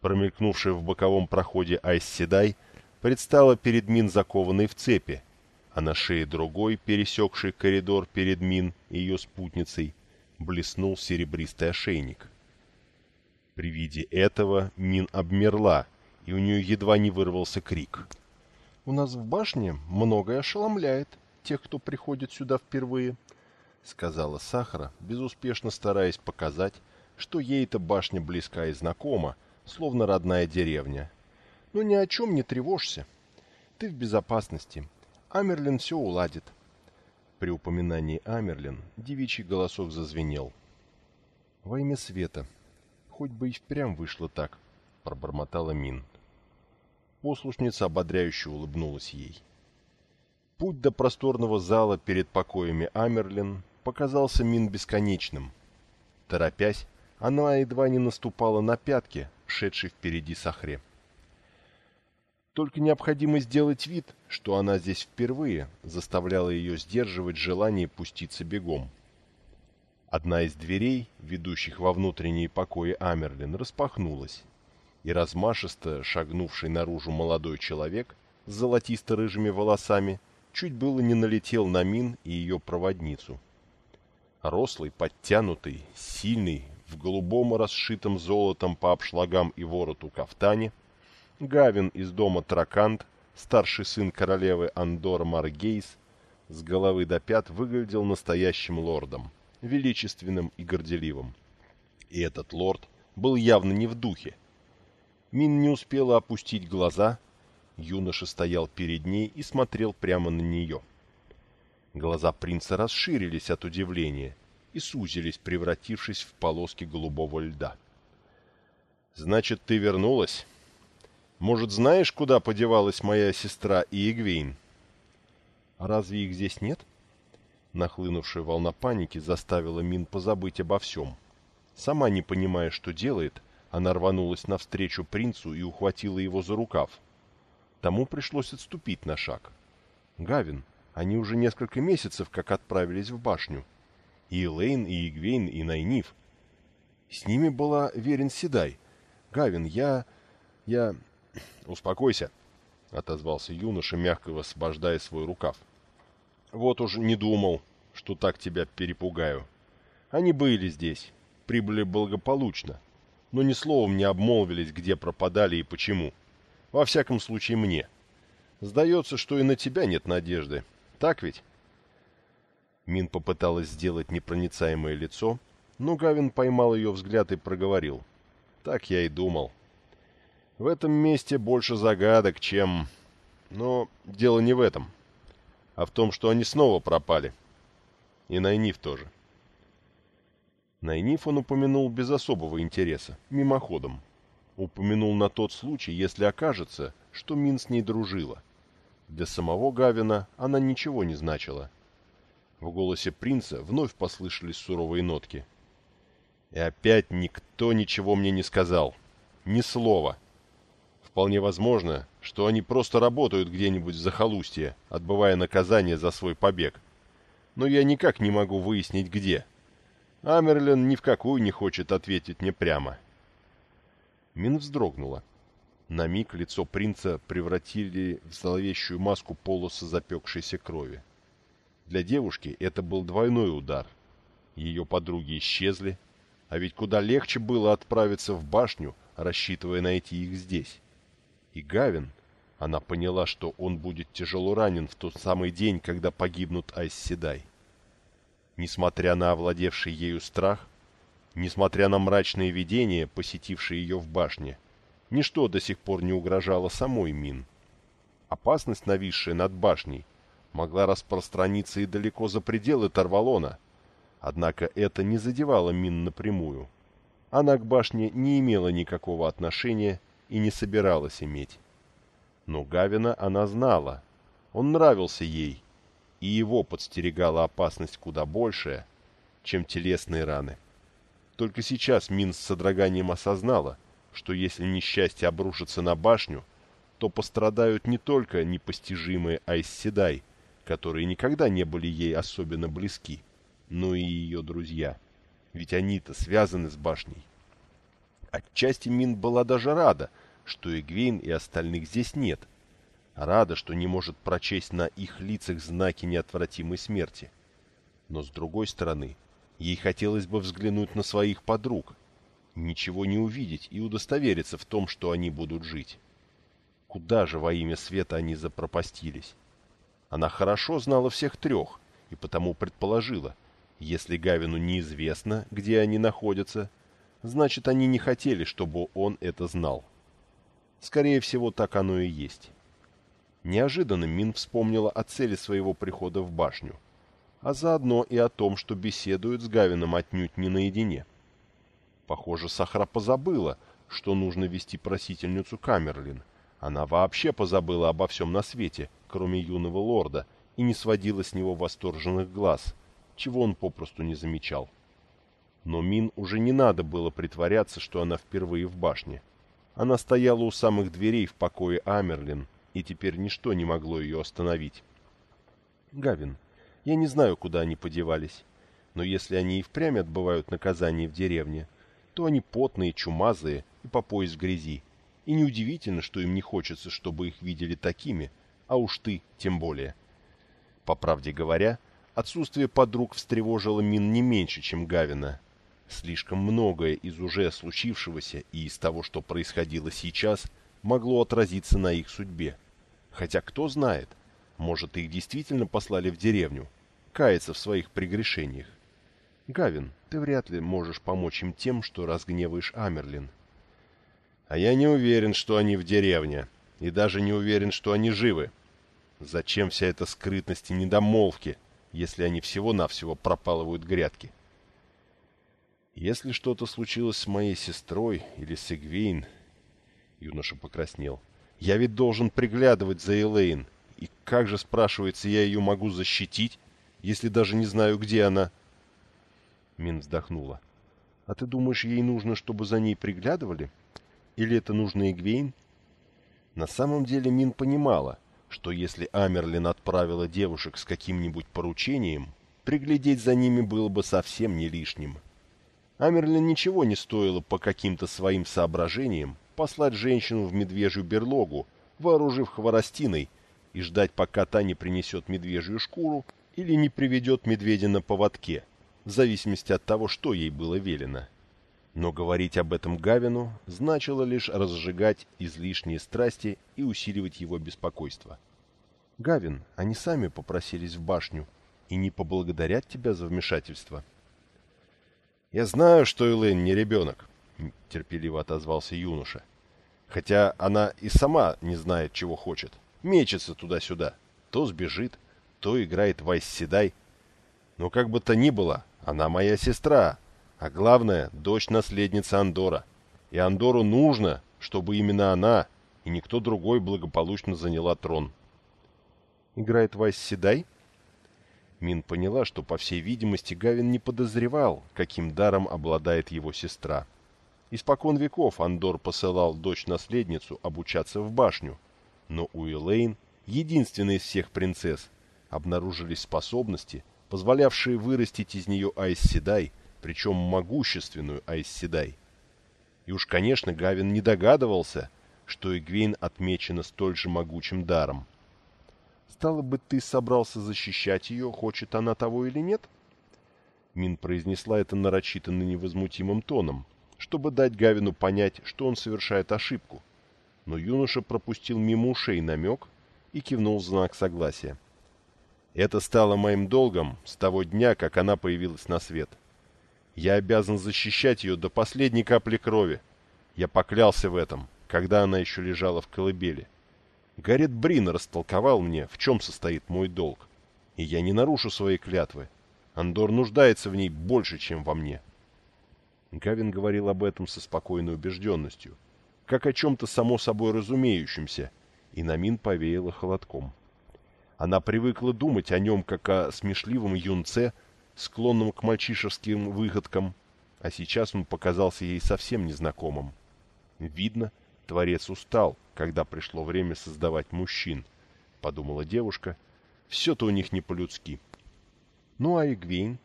[SPEAKER 2] Промелькнувшая в боковом проходе Айс Седай предстала перед Мин закованной в цепи, а на шее другой, пересекший коридор перед Мин и ее спутницей, блеснул серебристый ошейник. При виде этого Мин обмерла, и у нее едва не вырвался крик. «У нас в башне многое ошеломляет тех, кто приходит сюда впервые», — сказала Сахара, безуспешно стараясь показать, что ей эта башня близка и знакома, словно родная деревня. «Но ни о чем не тревожься. Ты в безопасности, Амерлин все уладит. При упоминании Амерлин девичий голосок зазвенел. «Во имя света. Хоть бы и впрямь вышло так», — пробормотала Мин. Послушница ободряюще улыбнулась ей. Путь до просторного зала перед покоями Амерлин показался Мин бесконечным. Торопясь, она едва не наступала на пятки, шедшей впереди Сахре. Только необходимо сделать вид, что она здесь впервые, заставляла ее сдерживать желание пуститься бегом. Одна из дверей, ведущих во внутренние покои Амерлин, распахнулась, и размашисто шагнувший наружу молодой человек с золотисто-рыжими волосами чуть было не налетел на Мин и ее проводницу. Рослый, подтянутый, сильный, в голубом расшитом золотом по обшлагам и вороту кафтане – Гавин из дома Тракант, старший сын королевы Андор Маргейс, с головы до пят выглядел настоящим лордом, величественным и горделивым. И этот лорд был явно не в духе. Мин не успела опустить глаза, юноша стоял перед ней и смотрел прямо на нее. Глаза принца расширились от удивления и сузились, превратившись в полоски голубого льда. «Значит, ты вернулась?» Может, знаешь, куда подевалась моя сестра и Игвейн?» «А разве их здесь нет?» Нахлынувшая волна паники заставила Мин позабыть обо всем. Сама не понимая, что делает, она рванулась навстречу принцу и ухватила его за рукав. Тому пришлось отступить на шаг. «Гавин, они уже несколько месяцев как отправились в башню. И Элейн, и Игвейн, и Найниф. С ними была Верен Седай. Гавин, я... я... «Успокойся», — отозвался юноша, мягко высвобождая свой рукав. «Вот уж не думал, что так тебя перепугаю. Они были здесь, прибыли благополучно, но ни словом не обмолвились, где пропадали и почему. Во всяком случае, мне. Сдается, что и на тебя нет надежды. Так ведь?» Мин попыталась сделать непроницаемое лицо, но Гавин поймал ее взгляд и проговорил. «Так я и думал. В этом месте больше загадок, чем... Но дело не в этом, а в том, что они снова пропали.
[SPEAKER 1] И Найниф тоже. Найниф он упомянул без особого интереса, мимоходом. Упомянул на тот случай, если окажется, что Мин с ней дружила. Для самого Гавина она ничего не значила. В голосе принца вновь послышались суровые нотки. И опять никто ничего мне не сказал. Ни слова. Вполне возможно, что они просто работают где-нибудь в захолустье, отбывая наказание за свой побег. Но я никак не могу выяснить, где. Амерлин ни в какую не хочет ответить мне прямо. Мин вздрогнула. На миг лицо принца превратили в зловещую маску полосы запекшейся крови. Для девушки это был двойной удар. Ее подруги исчезли, а ведь куда легче было отправиться в башню, рассчитывая найти их здесь. И Гавин, она поняла, что он будет тяжело ранен в тот самый день, когда погибнут Айсседай. Несмотря на овладевший ею страх, несмотря на мрачные видения, посетившие ее в башне, ничто до сих пор не угрожало самой Мин. Опасность, нависшая над башней, могла распространиться и далеко за пределы Тарвалона, однако это не задевало Мин напрямую. Она к башне не имела никакого отношения и не собиралась иметь. Но Гавина она знала, он нравился ей, и его подстерегала опасность куда большая, чем телесные раны. Только сейчас Мин с содроганием осознала, что если несчастье обрушится на башню, то пострадают не только непостижимые Айсседай, которые никогда не были ей особенно близки, но и ее друзья. Ведь они-то связаны с башней. Отчасти Мин была даже рада, что Эгвейн и остальных здесь нет – Рада, что не может прочесть на их лицах знаки неотвратимой смерти. Но с другой стороны, ей хотелось бы взглянуть на своих подруг, ничего не увидеть и удостовериться в том, что они будут жить. Куда же во имя света они запропастились? Она хорошо знала всех трех и потому предположила, если Гавину неизвестно, где они находятся, значит, они не хотели, чтобы он это знал. Скорее всего, так оно и есть. Неожиданно Мин вспомнила о цели своего прихода в башню, а заодно и о том, что беседует с Гавином отнюдь не наедине. Похоже, Сахара позабыла, что нужно вести просительницу Камерлин. Она вообще позабыла обо всем на свете, кроме юного лорда, и не сводила с него восторженных глаз, чего он попросту не замечал. Но Мин уже не надо было притворяться, что она впервые в башне. Она стояла у самых дверей в покое Амерлин, и теперь ничто не могло ее остановить. «Гавин, я не знаю, куда они подевались, но если они и впрямь отбывают наказание в деревне, то они потные, чумазые и по пояс грязи, и неудивительно, что им не хочется, чтобы их видели такими, а уж ты тем более». По правде говоря, отсутствие подруг встревожило Мин не меньше, чем Гавина. Слишком многое из уже случившегося и из того, что происходило сейчас – могло отразиться на их судьбе. Хотя кто знает, может их действительно послали в деревню, каяться в своих прегрешениях. Гавин, ты вряд ли можешь помочь им тем, что разгневаешь Амерлин. А я не уверен, что они в деревне, и даже не уверен, что они живы. Зачем вся эта скрытность и недомолвки, если они всего-навсего пропалывают грядки? Если что-то случилось с моей сестрой или с Эгвейн, Юноша покраснел. «Я ведь должен приглядывать за Элейн. И как же, спрашивается, я ее могу защитить, если даже не знаю, где она?» Мин вздохнула. «А ты думаешь, ей нужно, чтобы за ней приглядывали? Или это нужно Игвейн?» На самом деле Мин понимала, что если Амерлин отправила девушек с каким-нибудь поручением, приглядеть за ними было бы совсем не лишним. Амерлин ничего не стоило по каким-то своим соображениям послать женщину в медвежью берлогу, вооружив хворостиной, и ждать, пока та не принесет медвежью шкуру или не приведет медведя на поводке, в зависимости от того, что ей было велено. Но говорить об этом Гавину значило лишь разжигать излишние страсти и усиливать его беспокойство. «Гавин, они сами попросились в башню и не поблагодарят тебя за вмешательство». «Я знаю, что Элэйн не ребенок», — терпеливо отозвался юноша. «Хотя она и сама не знает, чего хочет. Мечется туда-сюда. То сбежит, то играет в Айсседай. Но как бы то ни было, она моя сестра, а главное, дочь наследницы Андора. И Андору нужно, чтобы именно она и никто другой благополучно заняла трон.
[SPEAKER 2] Играет Вайс Седай? Мин поняла, что, по всей видимости, Гавин не подозревал, каким даром обладает его сестра. Испокон веков Андор посылал дочь-наследницу обучаться в башню, но у Элейн, единственной из всех принцесс, обнаружились способности, позволявшие вырастить из нее Айс Седай, причем могущественную Айс Седай. И уж, конечно, Гавин не догадывался, что Игвейн отмечена столь же могучим даром. «Стало бы, ты собрался защищать ее, хочет она того или нет?» Мин произнесла это нарочито на невозмутимым тоном, чтобы дать Гавину понять, что он совершает ошибку. Но юноша пропустил мимо ушей намек и кивнул в знак согласия. «Это стало моим долгом с того дня, как она появилась на свет. Я обязан защищать ее до последней капли крови. Я поклялся в этом, когда она еще лежала в колыбели. Гаррет Брин растолковал мне, в чем состоит мой долг. И я не нарушу своей клятвы. Андор нуждается в ней больше, чем во мне. Гавин говорил об этом со спокойной убежденностью, как о чем-то само собой разумеющемся, и Намин повеяло холодком. Она привыкла думать о нем, как о смешливом юнце, склонном к мальчишеским выходкам, а сейчас он показался ей совсем незнакомым. Видно, Творец устал, когда пришло время создавать мужчин, — подумала девушка. Все-то у них не по-людски. Ну а Игвейн?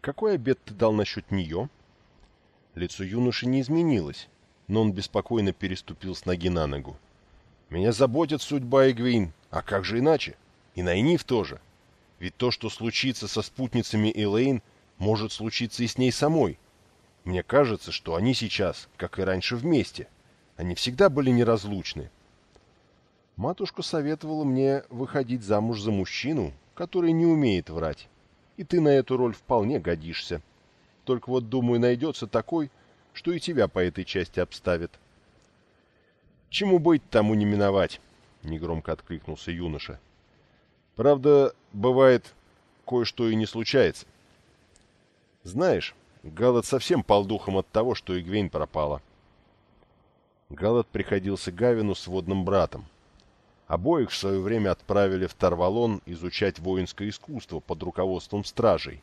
[SPEAKER 2] Какой обед ты дал насчет нее? Лицо юноши не изменилось, но он беспокойно переступил с ноги на ногу. Меня заботит судьба Игвейн, а как же иначе? И Найниф тоже. Ведь то, что случится со спутницами Элейн, может случиться и с ней самой. Мне кажется, что они сейчас, как и раньше, вместе — они всегда были неразлучны. Матушка советовала мне выходить замуж за мужчину, который не умеет врать. И ты на эту роль вполне годишься. Только вот, думаю, найдется такой, что и тебя по этой части обставит. «Чему быть, тому не миновать», — негромко откликнулся юноша. «Правда, бывает, кое-что и не случается. Знаешь, Галат совсем пал духом от того, что Игвейн пропала. Галат приходился Гавину с водным братом. Обоих в свое время отправили в Тарвалон изучать воинское искусство под руководством стражей.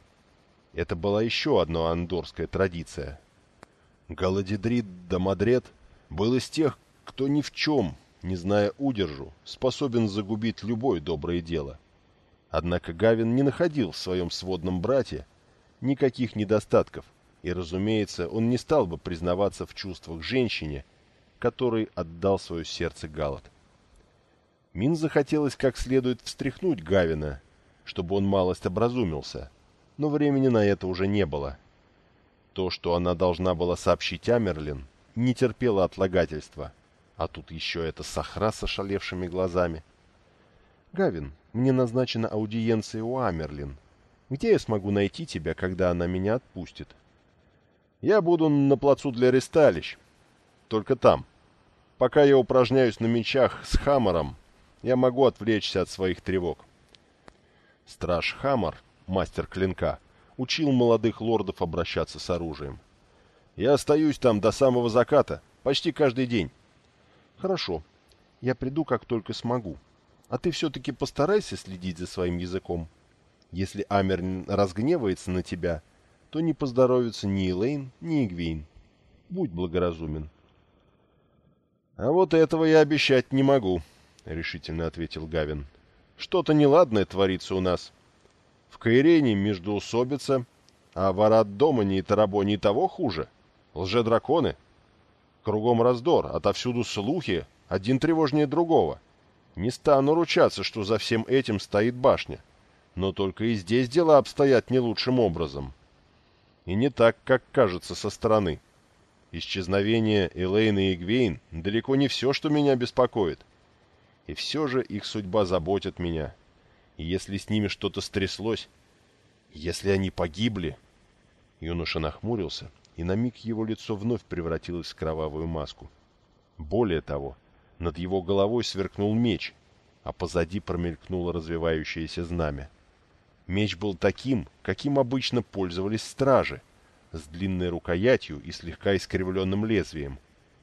[SPEAKER 2] Это была еще одна андорская традиция. Галадидрид Дамадрет был из тех, кто ни в чем, не зная удержу, способен загубить любое доброе дело. Однако Гавин не находил в своем сводном брате никаких недостатков, и, разумеется, он не стал бы признаваться в чувствах женщине, который отдал свое сердце Галат. Мин захотелось как следует встряхнуть Гавина, чтобы он малость образумился, но времени на это уже не было. То, что она должна была сообщить Амерлин, не терпело отлагательства, а тут еще эта сахра с ошалевшими глазами. «Гавин, мне назначена аудиенция у Амерлин. Где я смогу найти тебя, когда она меня отпустит?» «Я буду на плацу для ресталищ», только там. Пока я упражняюсь на мечах с Хаммером, я могу отвлечься от своих тревог. Страж Хаммер, мастер клинка, учил молодых лордов обращаться с оружием. Я остаюсь там до самого заката, почти каждый день. Хорошо. Я приду, как только смогу. А ты все-таки постарайся следить за своим языком. Если Амерн разгневается на тебя, то не поздоровится ни Элейн, ни Игвейн. Будь благоразумен. «А вот этого я обещать не могу», — решительно ответил Гавин. «Что-то неладное творится у нас. В Каирене междоусобица, а в Арат-Домане и Тарабоне того хуже. Лже-драконы. Кругом раздор, отовсюду слухи, один тревожнее другого. Не стану ручаться, что за всем этим стоит башня. Но только и здесь дела обстоят не лучшим образом. И не так, как кажется со стороны». Исчезновение Элейны и Гвейн далеко не все, что меня беспокоит. И все же их судьба заботит меня. И если с ними что-то стряслось, если они погибли... Юноша нахмурился, и на миг его лицо вновь превратилось в кровавую маску. Более того, над его головой сверкнул меч, а позади промелькнуло развивающееся знамя. Меч был таким, каким обычно пользовались стражи, с длинной рукоятью и слегка искривленным лезвием,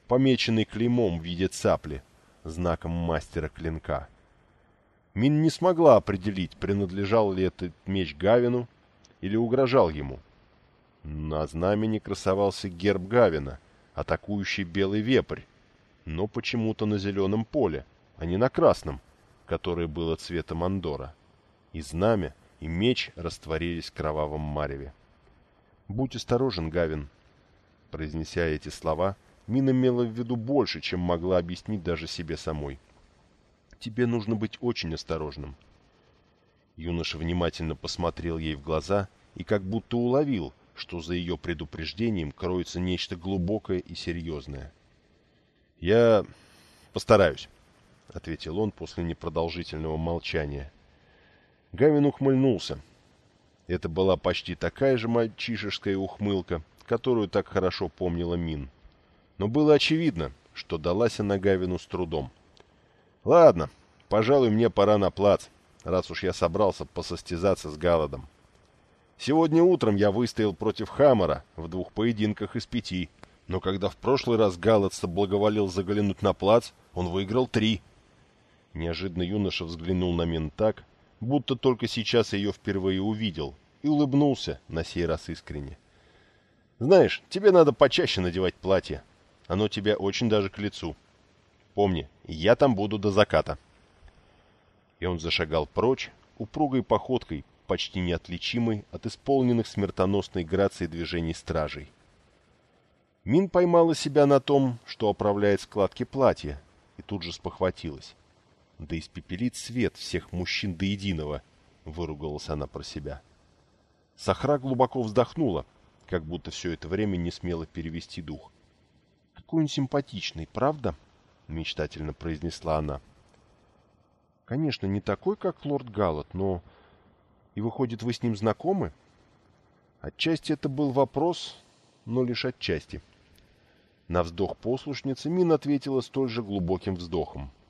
[SPEAKER 2] помеченный клеймом в виде цапли, знаком мастера клинка. Мин не смогла определить, принадлежал ли этот меч Гавину или угрожал ему. На знамени красовался герб Гавина, атакующий белый вепрь, но почему-то на зеленом поле, а не на красном, которое было цветом Андора. И знамя, и меч растворились в кровавом мареве. «Будь осторожен, Гавин!» Произнеся эти слова, Мина имела в виду больше, чем могла объяснить даже себе самой. «Тебе нужно быть очень осторожным». Юноша внимательно посмотрел ей в глаза и как будто уловил, что за ее предупреждением кроется нечто глубокое и серьезное. «Я постараюсь», — ответил он после непродолжительного молчания. Гавин ухмыльнулся. Это была почти такая же мальчишеская ухмылка, которую так хорошо помнила Мин. Но было очевидно, что далась она Гавину с трудом. «Ладно, пожалуй, мне пора на плац, раз уж я собрался посостязаться с Галадом. Сегодня утром я выстоял против Хаммера в двух поединках из пяти, но когда в прошлый раз Галат соблаговолил заглянуть на плац, он выиграл три». Неожиданно юноша взглянул на Мин так, будто только сейчас ее впервые увидел, и улыбнулся, на сей раз искренне. «Знаешь, тебе надо почаще надевать платье. Оно тебе очень даже к лицу. Помни, я там буду до заката». И он зашагал прочь, упругой походкой, почти неотличимой от исполненных смертоносной грацией движений стражей. Мин поймала себя на том, что оправляет складки платья, и тут же спохватилась да испепелит свет всех мужчин до единого, — выругалась она про себя. Сахра глубоко вздохнула, как будто все это время не смела перевести дух. — Какой он симпатичный, правда? — мечтательно произнесла она. — Конечно, не такой, как лорд Галлот, но... И выходит, вы с ним знакомы? Отчасти это был вопрос, но лишь отчасти. На вздох послушницы Мин ответила столь же глубоким вздохом. —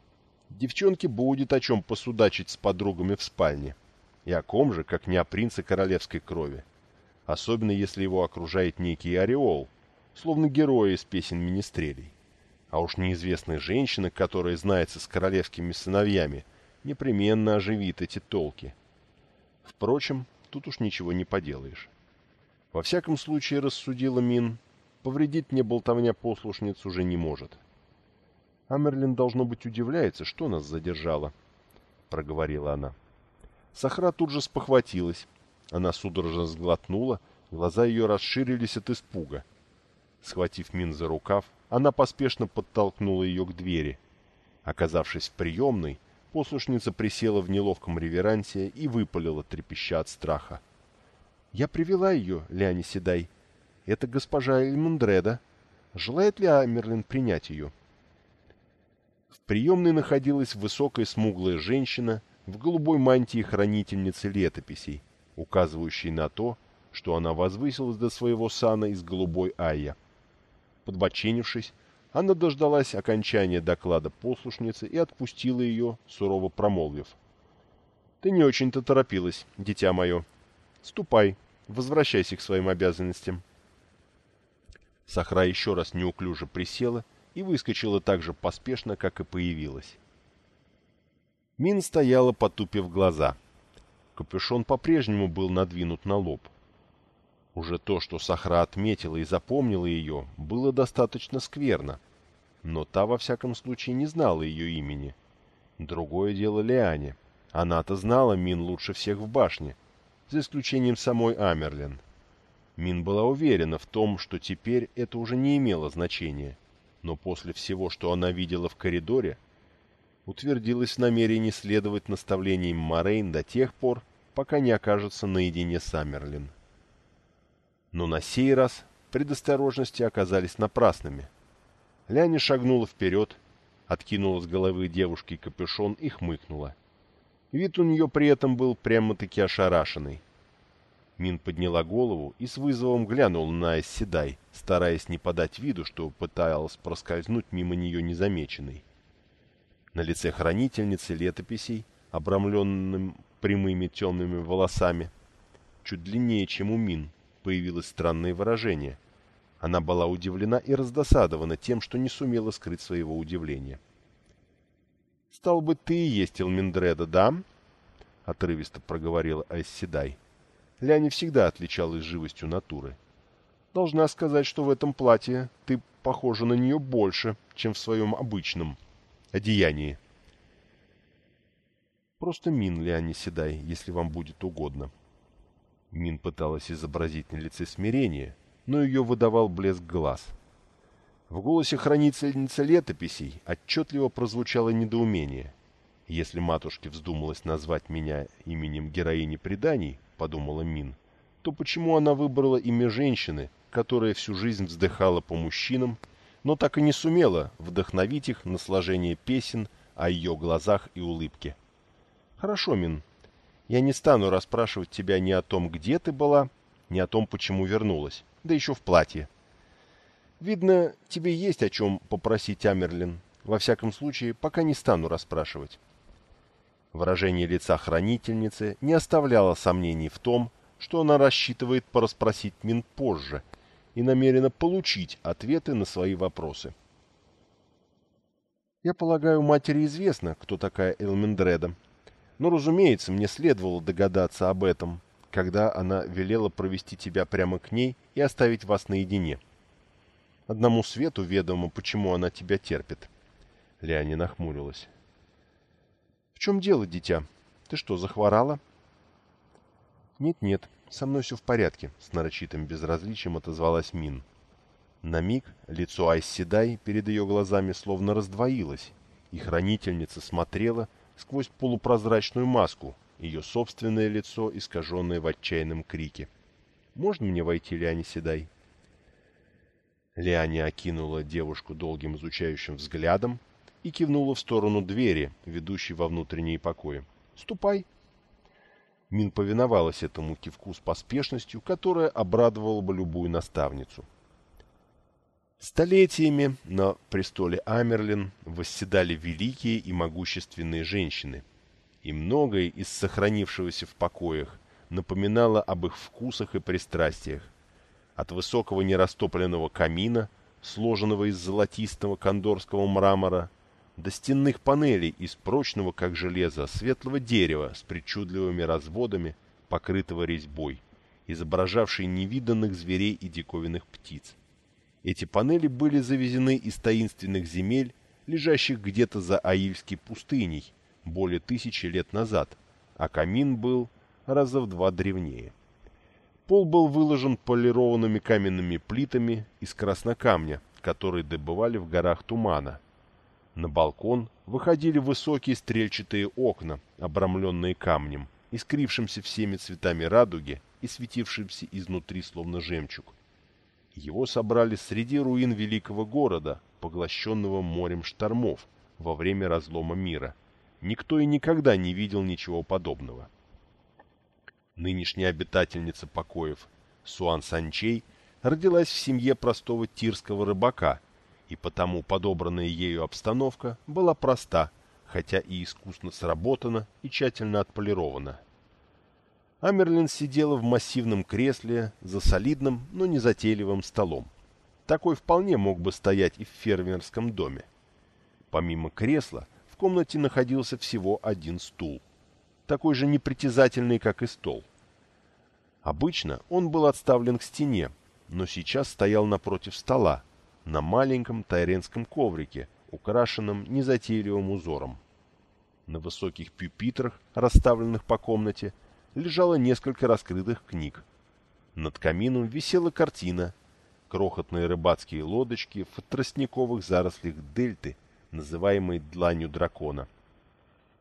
[SPEAKER 2] Девчонке будет о чем посудачить с подругами в спальне. И о ком же, как не о принце королевской крови. Особенно, если его окружает некий ореол, словно герои из песен министрелей. А уж неизвестная женщина, которая знается с королевскими сыновьями, непременно оживит эти толки. Впрочем, тут уж ничего не поделаешь. Во всяком случае, рассудила Мин, повредить мне болтовня послушниц уже не может. — Амерлин, должно быть, удивляется, что нас задержало, — проговорила она. Сахра тут же спохватилась. Она судорожно сглотнула, глаза ее расширились от испуга. Схватив Мин за рукав, она поспешно подтолкнула ее к двери. Оказавшись в приемной, послушница присела в неловком реверансе и выпалила, трепеща от страха. — Я привела ее, Ляни Седай. Это госпожа Эльмундреда. Желает ли Амерлин принять ее? — в приемной находилась высокая смуглая женщина в голубой мантии хранительницы летописей, указывающей на то, что она возвысилась до своего сана из голубой айя. Подбоченившись, она дождалась окончания доклада послушницы и отпустила ее, сурово промолвив. «Ты не очень-то торопилась, дитя мое. Ступай, возвращайся к своим обязанностям». Сахра еще раз неуклюже присела и выскочила так же поспешно, как и появилась. Мин стояла, потупив глаза. Капюшон по-прежнему был надвинут на лоб. Уже то, что Сахра отметила и запомнила ее, было достаточно скверно, но та, во всяком случае, не знала ее имени. Другое дело Лиане. Она-то знала Мин лучше всех в башне, за исключением самой Амерлин. Мин была уверена в том, что теперь это уже не имело значения — но после всего, что она видела в коридоре, утвердилась в намерении следовать наставлениям Морейн до тех пор, пока не окажется наедине с Амерлин. Но на сей раз предосторожности оказались напрасными. Ляня шагнула вперед, откинула с головы девушки капюшон и хмыкнула. Вид у нее при этом был прямо-таки ошарашенный. Мин подняла голову и с вызовом глянула на Эсседай, стараясь не подать виду, что пыталась проскользнуть мимо нее незамеченной. На лице хранительницы летописей, обрамленным прямыми темными волосами. Чуть длиннее, чем у Мин, появилось странное выражение. Она была удивлена и раздосадована тем, что не сумела скрыть своего удивления. «Стал бы ты и есть Элминдреда, да?» — отрывисто проговорила Айсседай. Ляня всегда отличалась живостью натуры. «Должна сказать, что в этом платье ты похожа на нее больше, чем в своем обычном одеянии». «Просто Мин, Ляне Седай, если вам будет угодно». Мин пыталась изобразить на лице смирение, но ее выдавал блеск глаз. В голосе хранительницы летописей отчетливо прозвучало недоумение. Если матушке вздумалось назвать меня именем героини преданий, подумала Мин, то почему она выбрала имя женщины, которая всю жизнь вздыхала по мужчинам, но так и не сумела вдохновить их на сложение песен о ее глазах и улыбке? Хорошо, Мин, я не стану расспрашивать тебя ни о том, где ты была, ни о том, почему вернулась, да еще в платье. Видно, тебе есть о чем попросить Амерлин. Во всяком случае, пока не стану расспрашивать. Выражение лица хранительницы не оставляло сомнений в том, что она рассчитывает порасспросить Мин позже и намерена получить ответы на свои вопросы. Я полагаю, матери известно, кто такая Элмендреда. Но, разумеется, мне следовало догадаться об этом, когда она велела провести тебя прямо к ней и оставить вас наедине. Одному свету ведомо, почему она тебя терпит. Леони нахмурилась. «В чем дело, дитя? Ты что, захворала?» «Нет-нет, со мной все в порядке», — с нарочитым безразличием отозвалась Мин. На миг лицо Айсседай перед ее глазами словно раздвоилось, и хранительница смотрела сквозь полупрозрачную маску, ее собственное лицо, искаженное в отчаянном крике. «Можно мне войти, Лиане Седай?» Лиане окинула девушку долгим изучающим взглядом, и кивнула в сторону двери, ведущей во внутренние покои. «Ступай!» Мин повиновалась этому кивку с поспешностью, которая обрадовала бы любую наставницу. Столетиями на престоле Амерлин восседали великие и могущественные женщины, и многое из сохранившегося в покоях напоминало об их вкусах и пристрастиях. От высокого нерастопленного камина, сложенного из золотистого кондорского мрамора, до стенных панелей из прочного, как железо, светлого дерева с причудливыми разводами, покрытого резьбой, изображавшей невиданных зверей и диковинных птиц. Эти панели были завезены из таинственных земель, лежащих где-то за Аильской пустыней, более тысячи лет назад, а камин был раза в два древнее. Пол был выложен полированными каменными плитами из краснокамня, которые добывали в горах тумана, на балкон выходили высокие стрельчатые окна, обрамленные камнем, искрившимся всеми цветами радуги и светившимся изнутри словно жемчуг. Его собрали среди руин великого города, поглощенного морем штормов во время разлома мира. Никто и никогда не видел ничего подобного. Нынешняя обитательница покоев Суан Санчей родилась в семье простого тирского рыбака – и потому подобранная ею обстановка была проста, хотя и искусно сработана и тщательно отполирована. Амерлин сидела в массивном кресле за солидным, но не затейливым столом. Такой вполне мог бы стоять и в фермерском доме. Помимо кресла, в комнате находился всего один стул, такой же непритязательный, как и стол. Обычно он был отставлен к стене, но сейчас стоял напротив стола, на маленьком тайренском коврике, украшенном незатейливым узором. На высоких пюпитрах, расставленных по комнате, лежало несколько раскрытых книг. Над камином висела картина. Крохотные рыбацкие лодочки в тростниковых зарослях дельты, называемой дланью дракона.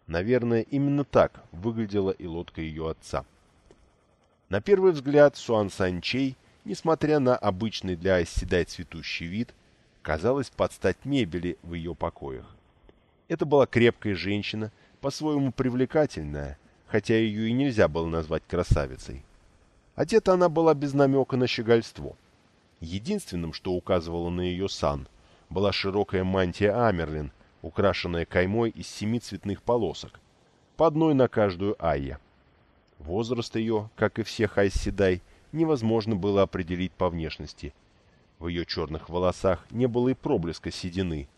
[SPEAKER 2] Наверное, именно так выглядела и лодка ее отца. На первый взгляд Суан Санчей несмотря на обычный для оседай цветущий вид, казалась под стать мебели в ее покоях. Это была крепкая женщина, по-своему привлекательная, хотя ее и нельзя было назвать красавицей. Одета она была без намека на щегольство. Единственным, что указывало на ее сан, была широкая мантия Амерлин, украшенная каймой из семи цветных полосок, по одной на каждую айя. Возраст ее, как и всех Айсседай, невозможно было определить по внешности. В ее черных волосах не было и проблеска седины,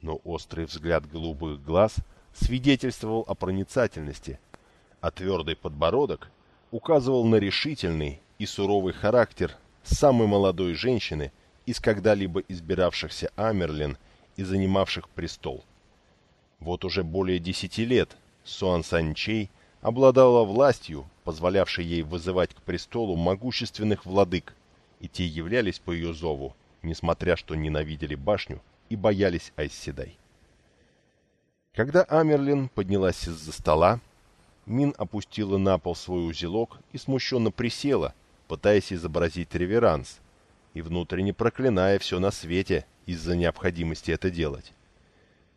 [SPEAKER 2] но острый взгляд голубых глаз свидетельствовал о проницательности, а твердый подбородок указывал на решительный и суровый характер самой молодой женщины из когда-либо избиравшихся Амерлин и занимавших престол. Вот уже более десяти лет Суан Санчей обладала властью, позволявшей ей вызывать к престолу могущественных владык, и те являлись по ее зову, несмотря что ненавидели башню и боялись Айсседай. Когда Амерлин поднялась из-за стола, Мин опустила на пол свой узелок и смущенно присела, пытаясь изобразить реверанс, и внутренне проклиная все на свете из-за необходимости это делать.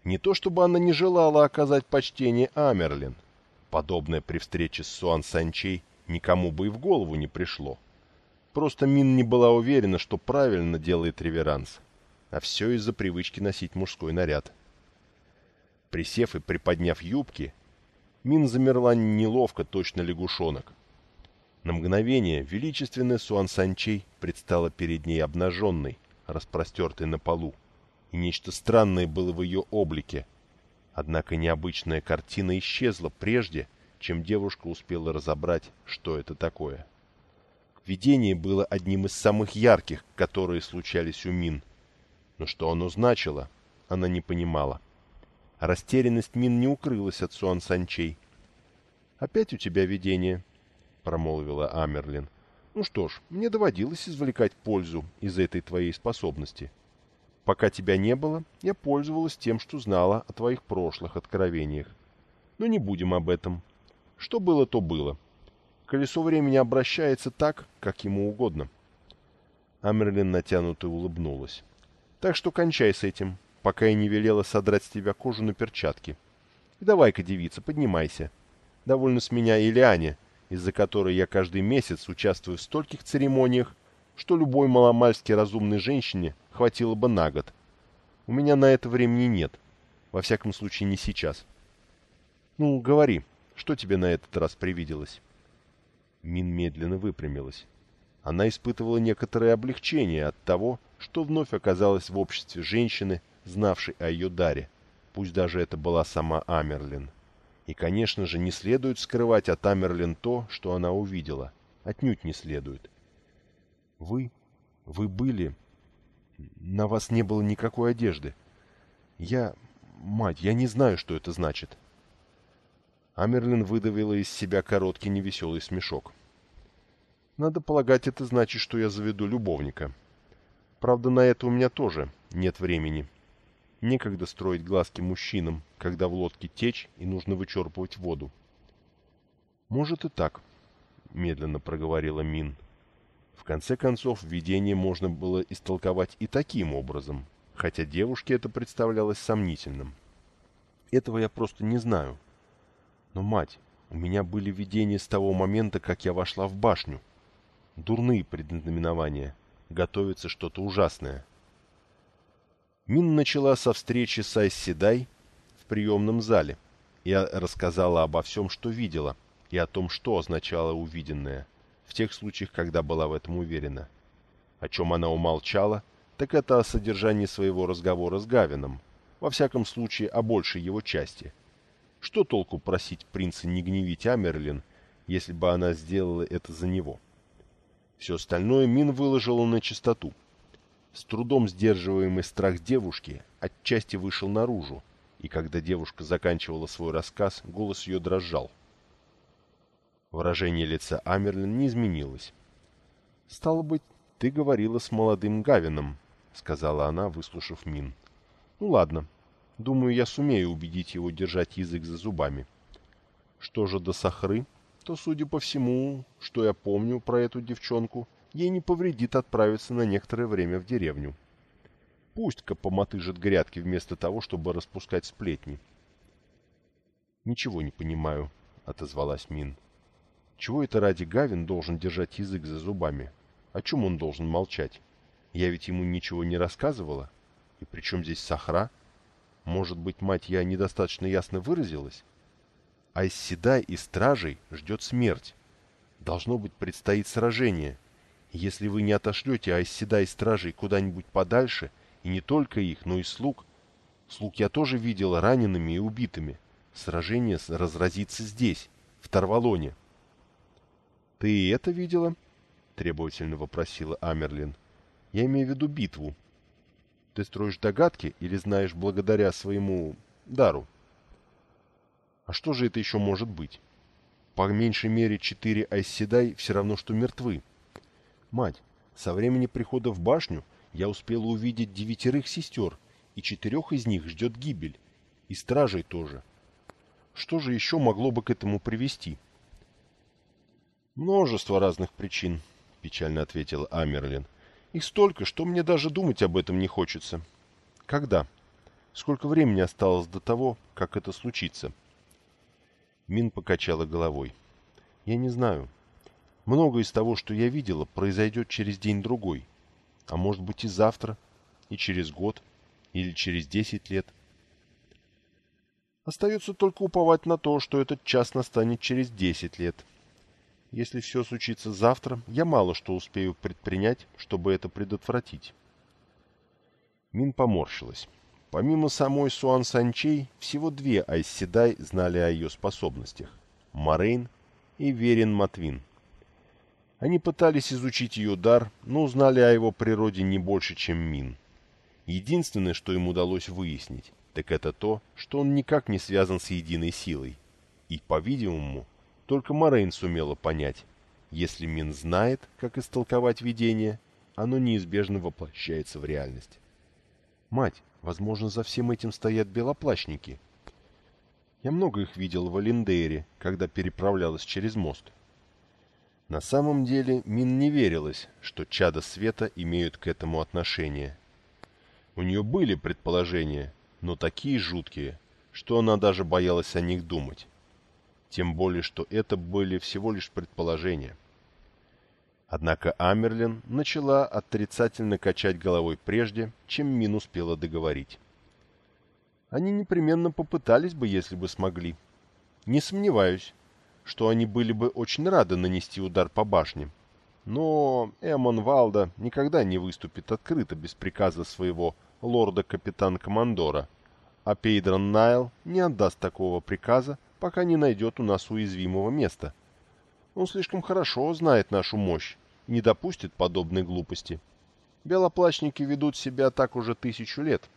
[SPEAKER 2] Не то чтобы она не желала оказать почтение Амерлин. Подобное при встрече с Суан Санчей никому бы и в голову не пришло. Просто Мин не была уверена, что правильно делает реверанс, а все из-за привычки носить мужской наряд. Присев и приподняв юбки, Мин замерла неловко, точно лягушонок. На мгновение величественный Суан Санчей предстала перед ней обнаженной, распростертой на полу, и нечто странное было в ее облике. Однако необычная картина исчезла прежде, чем девушка успела разобрать, что это такое. Видение было одним из самых ярких, которые случались у Мин. Но что оно значило, она не понимала. Растерянность Мин не укрылась от Суан Санчей. «Опять у тебя видение?» — промолвила Амерлин. «Ну что ж, мне доводилось извлекать пользу из этой твоей способности. Пока тебя не было, я пользовалась тем, что знала о твоих прошлых откровениях. Но не будем об этом. Что было, то было. Колесо времени обращается так, как ему угодно». Амерлин натянуто улыбнулась. «Так что кончай с этим пока я не велела содрать с тебя кожу на перчатки. И давай-ка, девица, поднимайся. Довольно с меня и Лиане, из-за которой я каждый месяц участвую в стольких церемониях, что любой маломальски разумной женщине хватило бы на год. У меня на это времени нет. Во всяком случае, не сейчас. Ну, говори, что тебе на этот раз привиделось? Мин медленно выпрямилась. Она испытывала некоторое облегчение от того, что вновь оказалась в обществе женщины, знавший о ее даре, пусть даже это была сама Амерлин. И, конечно же, не следует скрывать от Амерлин то, что она увидела. Отнюдь не следует. Вы... вы были... На вас не было никакой одежды. Я... Мать, я не знаю, что это значит. Амерлин выдавила из себя короткий невеселый смешок. Надо полагать, это значит, что я заведу любовника. Правда, на это у меня тоже нет времени. Некогда строить глазки мужчинам, когда в лодке течь и нужно вычерпывать воду. «Может и так», — медленно проговорила Мин. В конце концов, видение можно было истолковать и таким образом, хотя девушке это представлялось сомнительным. Этого я просто не знаю. Но, мать, у меня были видения с того момента, как я вошла в башню. Дурные предзнаменования. Готовится что-то ужасное. Мин начала со встречи с Айсседай в приемном зале и рассказала обо всем, что видела, и о том, что означало увиденное, в тех случаях, когда была в этом уверена. О чем она умолчала, так это о содержании своего разговора с Гавином, во всяком случае о большей его части. Что толку просить принца не гневить Амерлин, если бы она сделала это за него? Все остальное Мин выложила на чистоту – с трудом сдерживаемый страх девушки отчасти вышел наружу, и когда девушка заканчивала свой рассказ, голос ее дрожал. Выражение лица Амерлин не изменилось. «Стало быть, ты говорила с молодым Гавином», — сказала она, выслушав Мин. «Ну ладно. Думаю, я сумею убедить его держать язык за зубами. Что же до Сахры, то, судя по всему, что я помню про эту девчонку, — ей не повредит отправиться на некоторое время в деревню. Пусть-ка помотыжит грядки вместо того, чтобы распускать сплетни. «Ничего не понимаю», — отозвалась Мин. «Чего это ради Гавин должен держать язык за зубами? О чем он должен молчать? Я ведь ему ничего не рассказывала. И при здесь Сахра? Может быть, мать, я недостаточно ясно выразилась? Айсседай и стражей ждет смерть, Должно быть, предстоит сражение. Если вы не отошлете Айседа и стражей куда-нибудь подальше, и не только их, но и слуг, слуг я тоже видел ранеными и убитыми, сражение разразится здесь, в Тарвалоне. — Ты и это видела? — требовательно вопросила Амерлин. — Я имею в виду битву. Ты строишь догадки или знаешь благодаря своему дару? А что же это еще может быть? По меньшей мере четыре Айсседай все равно, что мертвы. Мать, со времени прихода в башню я успела увидеть девятерых сестер, и четырех из них ждет гибель. И стражей тоже. Что же еще могло бы к этому привести? Множество разных причин, печально ответила Амерлин. Их столько, что мне даже думать об этом не хочется. Когда? Сколько времени осталось до того, как это случится? Мин покачала головой. Я не знаю. Многое из того, что я видела, произойдет через день-другой. А может быть и завтра, и через год, или через десять лет. Остается только уповать на то, что этот час настанет через десять лет, если все случится завтра, я мало что успею предпринять, чтобы это предотвратить. Мин поморщилась. Помимо самой Суан Санчей, всего две Айсседай знали о ее способностях – Морейн и Верин Матвин. Они пытались изучить ее дар, но узнали о его природе не больше, чем Мин. Единственное, что им удалось выяснить, так это то, что он никак не связан с единой силой. И, по-видимому, только Морейн сумела понять. Если Мин знает, как истолковать видение, оно неизбежно воплощается в реальность. Мать, возможно, за всем этим стоят белоплащники. Я много их видел в Алиндейре, когда переправлялась через мост. На самом деле Мин не верилась, что чада света имеют к этому отношение. У нее были предположения, но такие жуткие, что она даже боялась о них думать тем более, что это были всего лишь предположения. Однако Амерлин начала отрицательно качать головой прежде, чем Мин успела договорить. Они непременно попытались бы, если бы смогли. Не сомневаюсь, что они были бы очень рады нанести удар по башне. Но Эмон Валда никогда не выступит открыто без приказа своего лорда-капитан-командора, а Пейдрон Найл не отдаст такого приказа, пока не найдет у нас уязвимого места. Он слишком хорошо знает нашу мощь и не допустит подобной глупости. Белоплачники ведут себя так уже тысячу лет.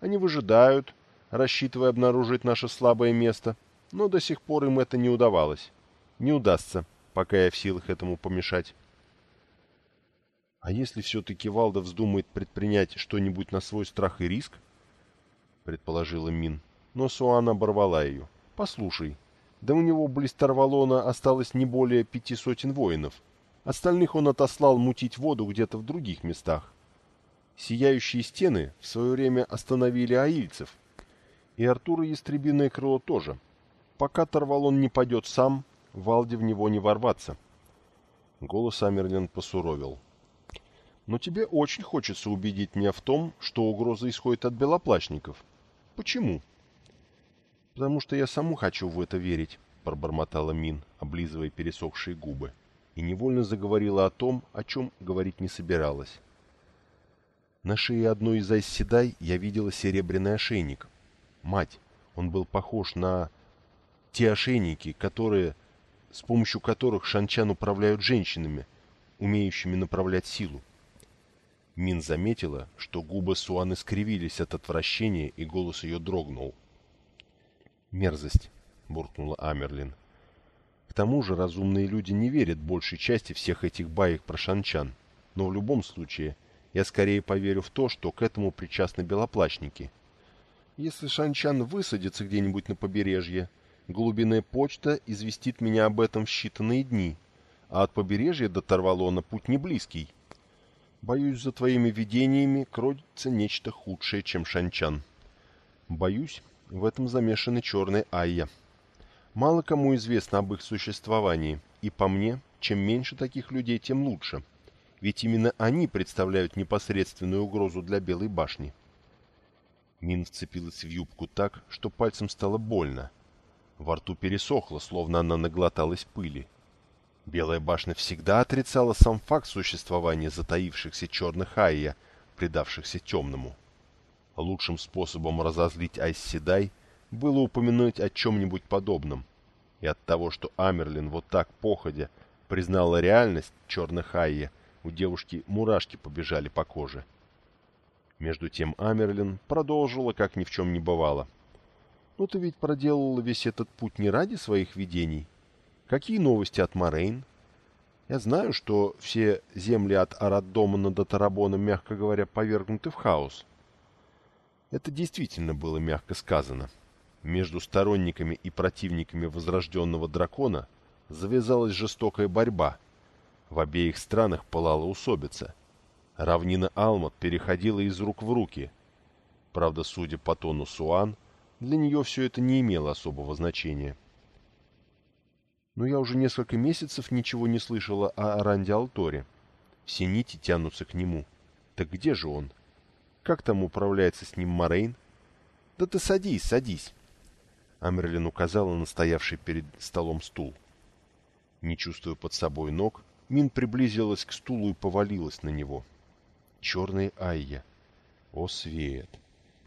[SPEAKER 2] Они выжидают, рассчитывая обнаружить наше слабое место, но до сих пор им это не удавалось. Не удастся, пока я в силах этому помешать. А если все-таки Валда вздумает предпринять что-нибудь на свой страх и риск? Предположила Мин, но Суан оборвала ее. Послушай, да у него близ Тарвалона осталось не более пяти сотен воинов. Остальных он отослал мутить воду где-то в других местах. Сияющие стены в свое время остановили аильцев. И Артура Ястребиное крыло тоже. Пока Тарвалон не падет сам, Валде в него не ворваться. Голос Амерлин посуровил. Но тебе очень хочется убедить меня в том, что угроза исходит от белоплачников. Почему? — «Потому что я саму хочу в это верить», — пробормотала Мин, облизывая пересохшие губы, и невольно заговорила о том, о чем говорить не собиралась. На шее одной из айсседай я видела серебряный ошейник. Мать, он был похож на те ошейники, которые, с помощью которых шанчан управляют женщинами, умеющими направлять силу. Мин заметила, что губы Суаны скривились от отвращения, и голос ее дрогнул. «Мерзость», — буркнула Амерлин. «К тому же разумные люди не верят большей части всех этих баек про шанчан. Но в любом случае, я скорее поверю в то, что к этому причастны белоплачники. Если шанчан высадится где-нибудь на побережье, глубинная почта известит меня об этом в считанные дни, а от побережья до Тарвалона путь не близкий. Боюсь, за твоими видениями кроется нечто худшее, чем шанчан. Боюсь, в этом замешаны черные Айя. Мало кому известно об их существовании, и по мне, чем меньше таких людей, тем лучше. Ведь именно они представляют непосредственную угрозу для Белой башни. Мин вцепилась в юбку так, что пальцем стало больно. Во рту пересохло, словно она наглоталась пыли. Белая башня всегда отрицала сам факт существования затаившихся черных Айя, предавшихся темному. Лучшим способом разозлить Айсседай было упомянуть о чем-нибудь подобном. И от того, что Амерлин вот так походя признала реальность черных Айя, у девушки мурашки побежали по коже. Между тем Амерлин продолжила, как ни в чем не бывало. «Ну ты ведь проделала весь этот путь не ради своих видений. Какие новости от Морейн? Я знаю, что все земли от Араддомана до Тарабона, мягко говоря, повергнуты в хаос». Это действительно было мягко сказано. Между сторонниками и противниками возрожденного дракона завязалась жестокая борьба. В обеих странах пылала усобица. Равнина Алмат переходила из рук в руки. Правда, судя по тону Суан, для нее все это не имело особого значения. Но я уже несколько месяцев ничего не слышала о Аранде Алторе. Все нити тянутся к нему. Так где же он? Как там управляется с ним Морейн? Да ты садись, садись. Амерлин указала на стоявший перед столом стул. Не чувствуя под собой ног, Мин приблизилась к стулу и повалилась на него. Черные Айя. О, свет!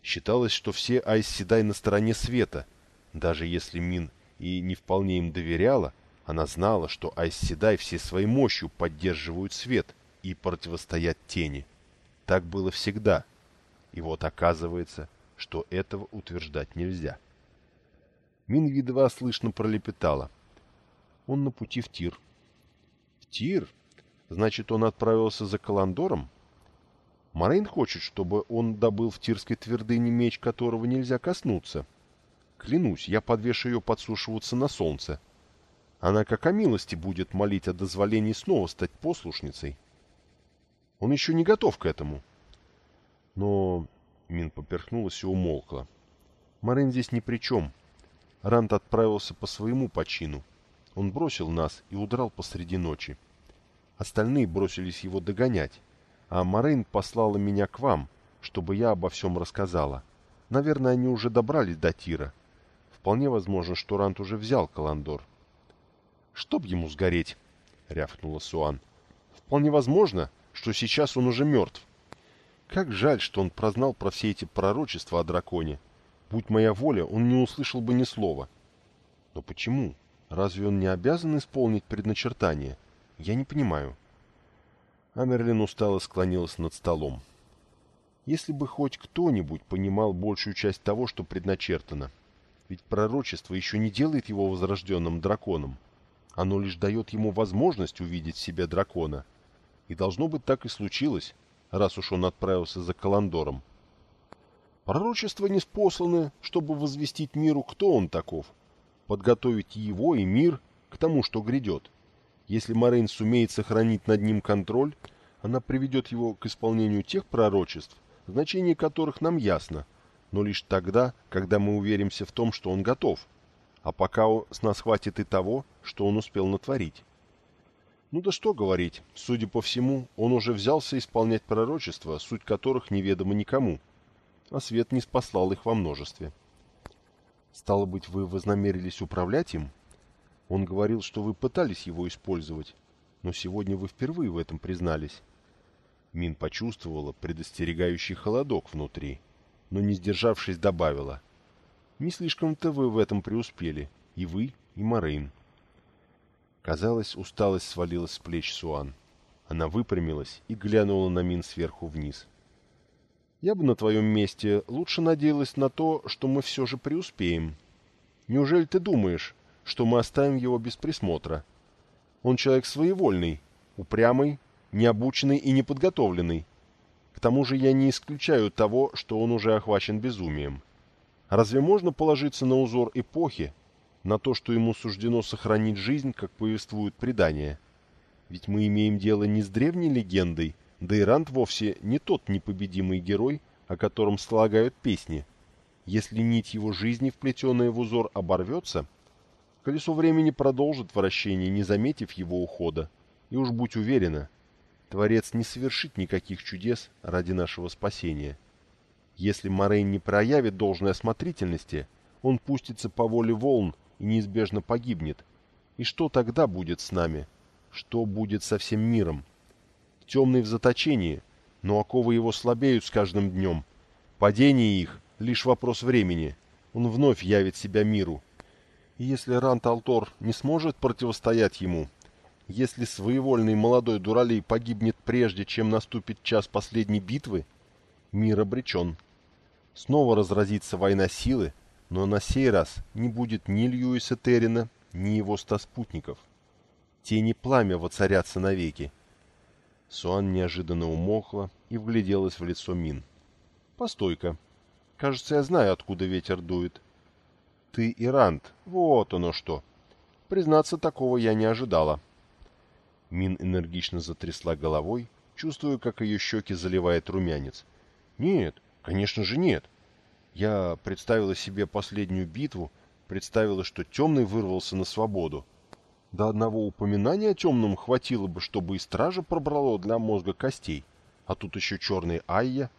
[SPEAKER 2] Считалось, что все Айсседай на стороне света. Даже если Мин и не вполне им доверяла, она знала, что Айсседай все своей мощью поддерживают свет и противостоят тени. Так было всегда. И вот оказывается, что этого утверждать нельзя. Мин едва слышно пролепетала. Он на пути в Тир. В Тир? Значит, он отправился за Каландором? Морейн хочет, чтобы он добыл в Тирской твердыне меч, которого нельзя коснуться. Клянусь, я подвешу ее подсушиваться на солнце. Она как о милости будет молить о дозволении снова стать послушницей. Он еще не готов к этому. Но... Мин поперхнулась и умолкла. Морейн здесь ни при чем. Рант отправился по своему почину. Он бросил нас и удрал посреди ночи. Остальные бросились его догонять, а Морейн послала меня к вам, чтобы я обо всем рассказала. Наверное, они уже добрались до Тира. Вполне возможно, что Рант уже взял Каландор. «Чтоб ему сгореть!» — рявкнула Суан. «Вполне возможно, что сейчас он уже мертв. Как жаль, что он прознал про все эти пророчества о драконе. Будь моя воля, он не услышал бы ни слова. Но почему? Разве он не обязан исполнить предначертание? Я не понимаю. Амерлин устало склонилась над столом. Если бы хоть кто-нибудь понимал большую часть того, что предначертано. Ведь пророчество еще не делает его возрожденным драконом. Оно лишь дает ему возможность увидеть в себе дракона. И должно быть так и случилось, раз уж он отправился за Каландором. Пророчества не спосланы, чтобы возвестить миру, кто он таков, подготовить его и мир к тому, что грядет. Если Морейн сумеет сохранить над ним контроль, она приведет его к исполнению тех пророчеств, значение которых нам ясно, но лишь тогда, когда мы уверимся в том, что он готов, а пока с нас хватит и того, что он успел натворить. Ну да что говорить, судя по всему, он уже взялся исполнять пророчества, суть которых неведома никому – а свет не спаслал их во множестве. Стало быть, вы вознамерились управлять им? Он говорил, что вы пытались его использовать, но сегодня вы впервые в этом признались. Мин почувствовала предостерегающий холодок внутри, но, не сдержавшись, добавила. Не слишком-то вы в этом преуспели, и вы, и Морейн. Казалось, усталость свалилась с плеч Суан. Она выпрямилась и глянула на Мин сверху вниз. — я бы на твоем месте лучше надеялась на то, что мы все же преуспеем. Неужели ты думаешь, что мы оставим его без присмотра? Он человек своевольный, упрямый, необученный и неподготовленный. К тому же я не исключаю того, что он уже охвачен безумием. Разве можно положиться на узор эпохи, на то, что ему суждено сохранить жизнь, как повествуют предания? Ведь мы имеем дело не с древней легендой, да и Ранд вовсе не тот непобедимый герой, о котором слагают песни. Если нить его жизни, вплетенная в узор, оборвется, колесо времени продолжит вращение, не заметив его ухода. И уж будь уверена, Творец не совершит никаких чудес ради нашего спасения. Если Морейн не проявит должной осмотрительности, он пустится по воле волн и неизбежно погибнет. И что тогда будет с нами? что будет со всем миром. Темный в заточении, но оковы его слабеют с каждым днем. Падение их — лишь вопрос времени. Он вновь явит себя миру. И если Рант-Алтор не сможет противостоять ему, если своевольный молодой дуралей погибнет прежде, чем наступит час последней битвы, мир обречен. Снова разразится война силы, но на сей раз не будет ни Льюиса Террина, ни его ста спутников. Тени пламя воцарятся навеки. Суан неожиданно умолкла и вгляделась в лицо Мин. «Постой-ка. Кажется, я знаю, откуда ветер дует». «Ты Ирант. Вот оно что. Признаться, такого я не ожидала». Мин энергично затрясла головой, чувствуя, как ее щеки заливает румянец. «Нет, конечно же нет. Я представила себе последнюю битву, представила, что темный вырвался на свободу. До одного упоминания о темном хватило бы, чтобы и стража пробрало для мозга костей. А тут еще черный Айя».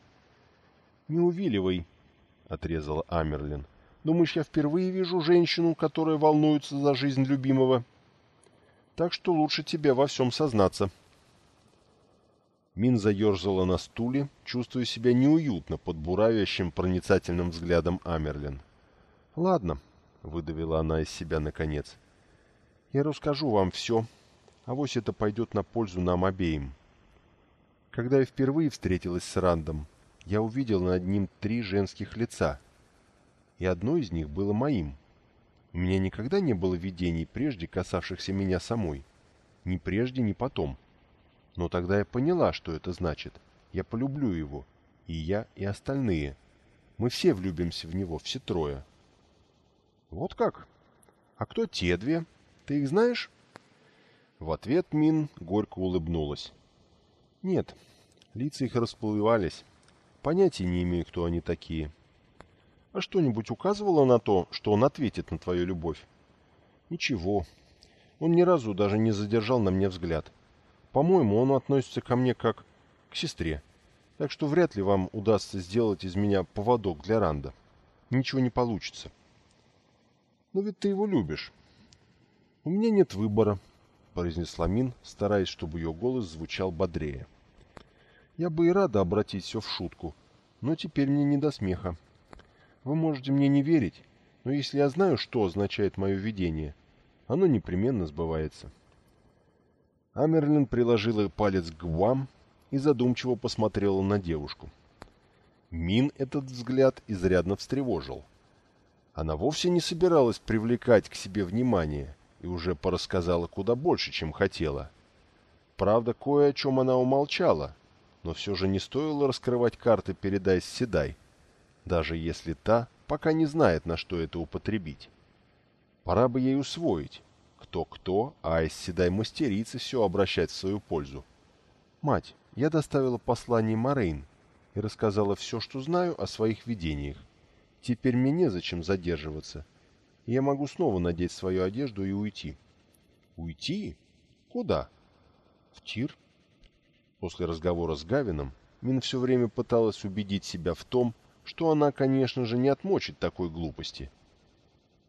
[SPEAKER 2] «Не увиливай», — отрезала Амерлин. «Думаешь, я впервые вижу женщину, которая волнуется за жизнь любимого?» так что лучше тебе во всем сознаться. Мин заерзала на стуле, чувствуя себя неуютно под буравящим проницательным взглядом Амерлин. «Ладно», — выдавила она из себя наконец. «Я расскажу вам все, а вось это пойдет на пользу нам обеим. Когда я впервые встретилась с Рандом, я увидел над ним три женских лица, и одно из них было моим. У меня никогда не было видений, прежде касавшихся меня самой. Ни прежде, ни потом. Но тогда я поняла, что это значит. Я полюблю его. И я, и остальные. Мы все влюбимся в него, все трое. Вот как? А кто те две? Ты их знаешь? В ответ Мин горько улыбнулась. Нет, лица их расплывались. Понятия не имею, кто они такие. А что-нибудь указывало на то, что он ответит на твою любовь? Ничего. Он ни разу даже не задержал на мне взгляд. По-моему, он относится ко мне как к сестре. Так что вряд ли вам удастся сделать из меня поводок для Ранда. Ничего не получится. Но ведь ты его любишь. У меня нет выбора, произнесла Мин, стараясь, чтобы ее голос звучал бодрее. Я бы и рада обратить все в шутку, но теперь мне не до смеха. Вы можете мне не верить, но если я знаю, что означает мое видение, оно непременно сбывается. Амерлин приложила палец к губам и задумчиво посмотрела на девушку. Мин этот взгляд изрядно встревожил. Она вовсе не собиралась привлекать к себе внимание и уже порассказала куда больше, чем хотела. Правда, кое о чем она умолчала, но все же не стоило раскрывать карты перед Айс Седай — даже если та пока не знает, на что это употребить. Пора бы ей усвоить. Кто-кто, а из седай мастерицы все обращать в свою пользу. Мать, я доставила послание Морейн и рассказала все, что знаю о своих видениях. Теперь мне незачем задерживаться. Я могу снова надеть свою одежду и уйти. Уйти? Куда? В тир? После разговора с Гавином Мин все время пыталась убедить себя в том, что она, конечно же, не отмочит такой глупости.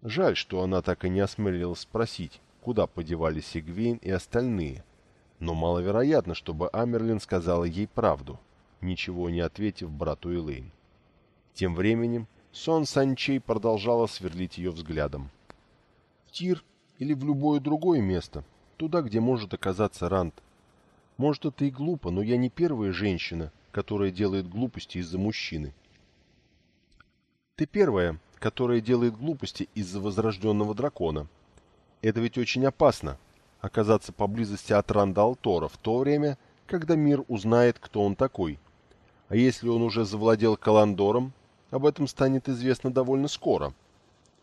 [SPEAKER 2] Жаль, что она так и не осмелилась спросить, куда подевались Игвейн и остальные. Но маловероятно, чтобы Амерлин сказала ей правду, ничего не ответив брату Элейн. Тем временем Сон Санчей продолжала сверлить ее взглядом. В Тир или в любое другое место, туда, где может оказаться Рант. Может, это и глупо, но я не первая женщина, которая делает глупости из-за мужчины. Ты первая, которая делает глупости из-за возрожденного дракона. Это ведь очень опасно, оказаться поблизости от Ранда Алтора в то время, когда мир узнает, кто он такой. А если он уже завладел Каландором, об этом станет известно довольно скоро.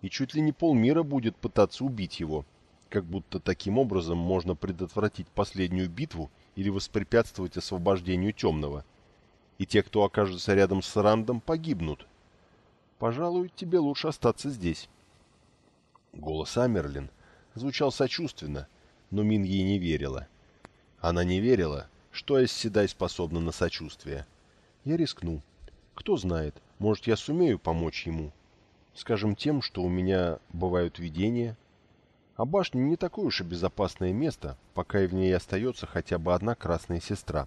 [SPEAKER 2] И чуть ли не полмира будет пытаться убить его, как будто таким образом можно предотвратить последнюю битву или воспрепятствовать освобождению темного. И те, кто окажется рядом с Рандом, погибнут, Пожалуй, тебе лучше остаться здесь. Голос Амерлин звучал сочувственно, но Мин ей не верила. Она не верила, что Эсседай способна на сочувствие. Я рискну. Кто знает, может, я сумею помочь ему. Скажем, тем, что у меня бывают видения. А башня не такое уж и безопасное место, пока и в ней остается хотя бы одна красная сестра.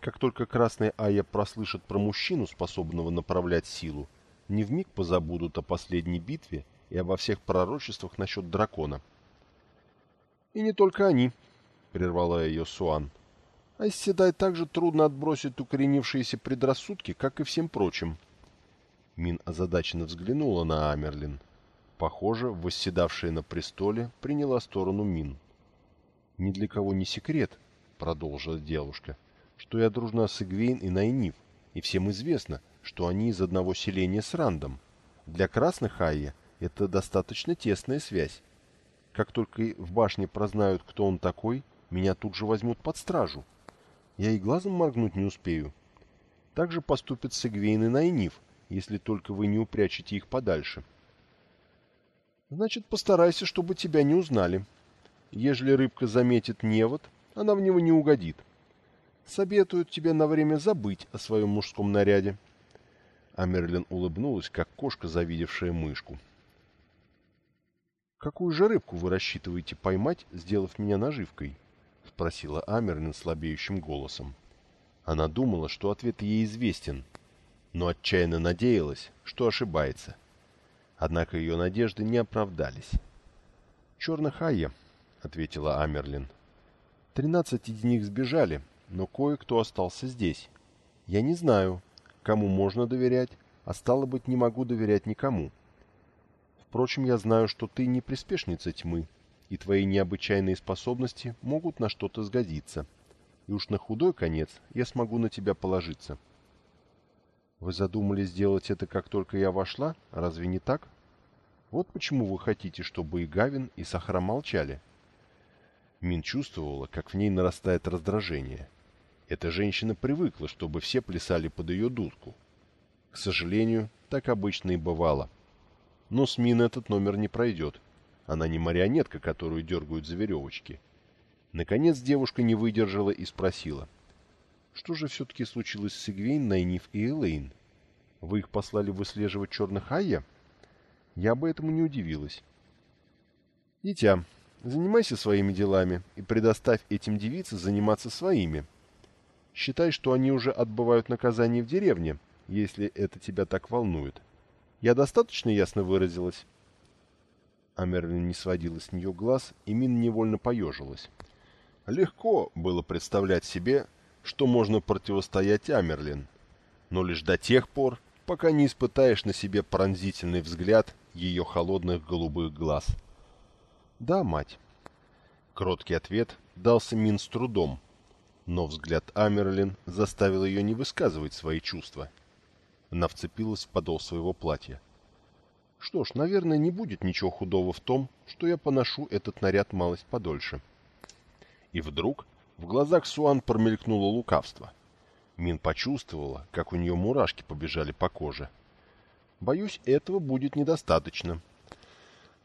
[SPEAKER 2] Как только красная Ая прослышит про мужчину, способного направлять силу, не вмиг позабудут о последней битве и обо всех пророчествах насчет дракона. «И не только они», — прервала ее Суан. «А седай так же трудно отбросить укоренившиеся предрассудки, как и всем прочим». Мин озадаченно взглянула на Амерлин. Похоже, восседавшая на престоле приняла сторону Мин. «Ни для кого не секрет», — продолжила девушка, — «что я дружна с Игвейн и Найниф, и всем известно, что они из одного селения с Рандом. Для красных Айя это достаточно тесная связь. Как только в башне прознают, кто он такой, меня тут же возьмут под стражу. Я и глазом моргнуть не успею. Так же поступят с Игвейн и Найниф, если только вы не упрячете их подальше. Значит, постарайся, чтобы тебя не узнали. Ежели рыбка заметит невод, она в него не угодит. Советуют тебе на время забыть о своем мужском наряде. А Мерлин улыбнулась, как кошка, завидевшая мышку. «Какую же рыбку вы рассчитываете поймать, сделав меня наживкой?» — спросила Амерлин слабеющим голосом. Она думала, что ответ ей известен, но отчаянно надеялась, что ошибается. Однако ее надежды не оправдались. «Черных Айя», — ответила Амерлин. «Тринадцать из них сбежали, но кое-кто остался здесь. Я не знаю, кому можно доверять, а стало быть, не могу доверять никому. Впрочем, я знаю, что ты не приспешница тьмы, и твои необычайные способности могут на что-то сгодиться. И уж на худой конец я смогу на тебя положиться». Вы задумали сделать это, как только я вошла? Разве не так? Вот почему вы хотите, чтобы и Гавин, и Сахара молчали. Мин чувствовала, как в ней нарастает раздражение. Эта женщина привыкла, чтобы все плясали под ее дудку. К сожалению, так обычно и бывало. Но с Мин этот номер не пройдет. Она не марионетка, которую дергают за веревочки. Наконец девушка не выдержала и спросила — что же все-таки случилось с Игвейн, Найниф и Элейн? Вы их послали выслеживать черных Айя? Я бы этому не удивилась. Дитя, занимайся своими делами и предоставь этим девице заниматься своими. Считай, что они уже отбывают наказание в деревне, если это тебя так волнует. Я достаточно ясно выразилась?» А Мерлин не сводила с нее глаз, и Мин невольно поежилась. Легко было представлять себе, что можно противостоять Амерлин, но лишь до тех пор, пока не испытаешь на себе пронзительный взгляд ее холодных голубых глаз. «Да, мать». Кроткий ответ дался Мин с трудом, но взгляд Амерлин заставил ее не высказывать свои чувства. Она вцепилась в подол своего платья. «Что ж, наверное, не будет ничего худого в том, что я поношу этот наряд малость подольше». И вдруг в глазах Суан промелькнуло лукавство. Мин почувствовала, как у нее мурашки побежали по коже. «Боюсь, этого будет недостаточно.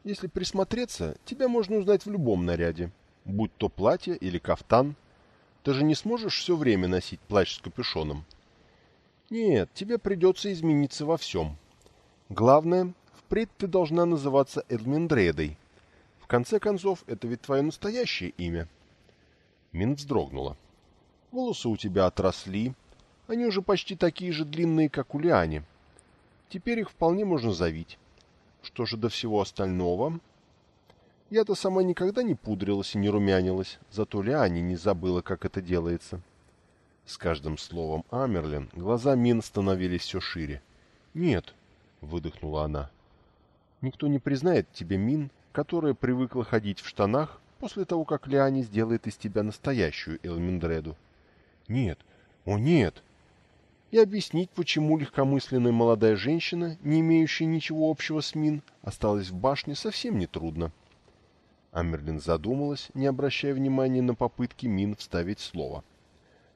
[SPEAKER 2] Если присмотреться, тебя можно узнать в любом наряде, будь то платье или кафтан. Ты же не сможешь все время носить плащ с капюшоном. Нет, тебе придется измениться во всем. Главное, впредь ты должна называться Эдминдредой. В конце концов, это ведь твое настоящее имя». Мин вздрогнула. «Волосы у тебя отросли. Они уже почти такие же длинные, как у Лиани. Теперь их вполне можно завить. Что же до всего остального?» Я-то сама никогда не пудрилась и не румянилась, зато Лиани не забыла, как это делается. С каждым словом Амерлин глаза Мин становились все шире. «Нет», — выдохнула она, — «никто не признает тебе Мин, которая привыкла ходить в штанах, после того, как Лиани сделает из тебя настоящую Элминдреду. Нет, о нет! И объяснить, почему легкомысленная молодая женщина, не имеющая ничего общего с Мин, осталась в башне, совсем нетрудно. Амерлин задумалась, не обращая внимания на попытки Мин вставить слово.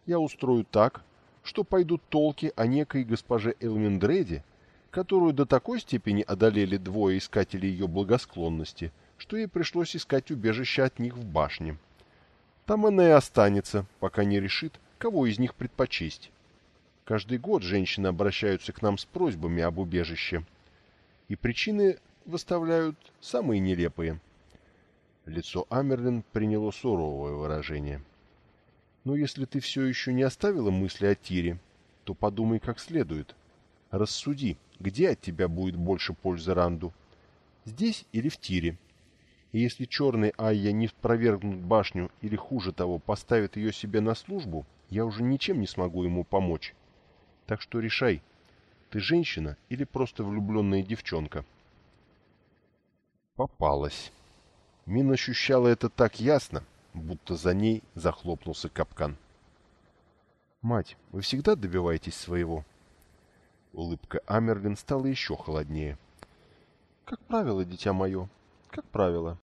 [SPEAKER 2] «Я устрою так, что пойдут толки о некой госпоже Элминдреде, которую до такой степени одолели двое искателей ее благосклонности – что ей пришлось искать убежище от них в башне. Там она и останется, пока не решит, кого из них предпочесть. Каждый год женщины обращаются к нам с просьбами об убежище, и причины выставляют самые нелепые. Лицо Амерлин приняло суровое выражение. «Но если ты все еще не оставила мысли о Тире, то подумай как следует. Рассуди, где от тебя будет больше пользы Ранду? Здесь или в Тире? И если черный Айя не провергнут башню или, хуже того, поставит ее себе на службу, я уже ничем не смогу ему помочь. Так что решай, ты женщина или просто влюбленная девчонка?» Попалась. Мин ощущала это так ясно, будто за ней захлопнулся капкан. «Мать, вы всегда добиваетесь своего?» Улыбка Амерлин стала еще холоднее. «Как правило, дитя мое, как правило.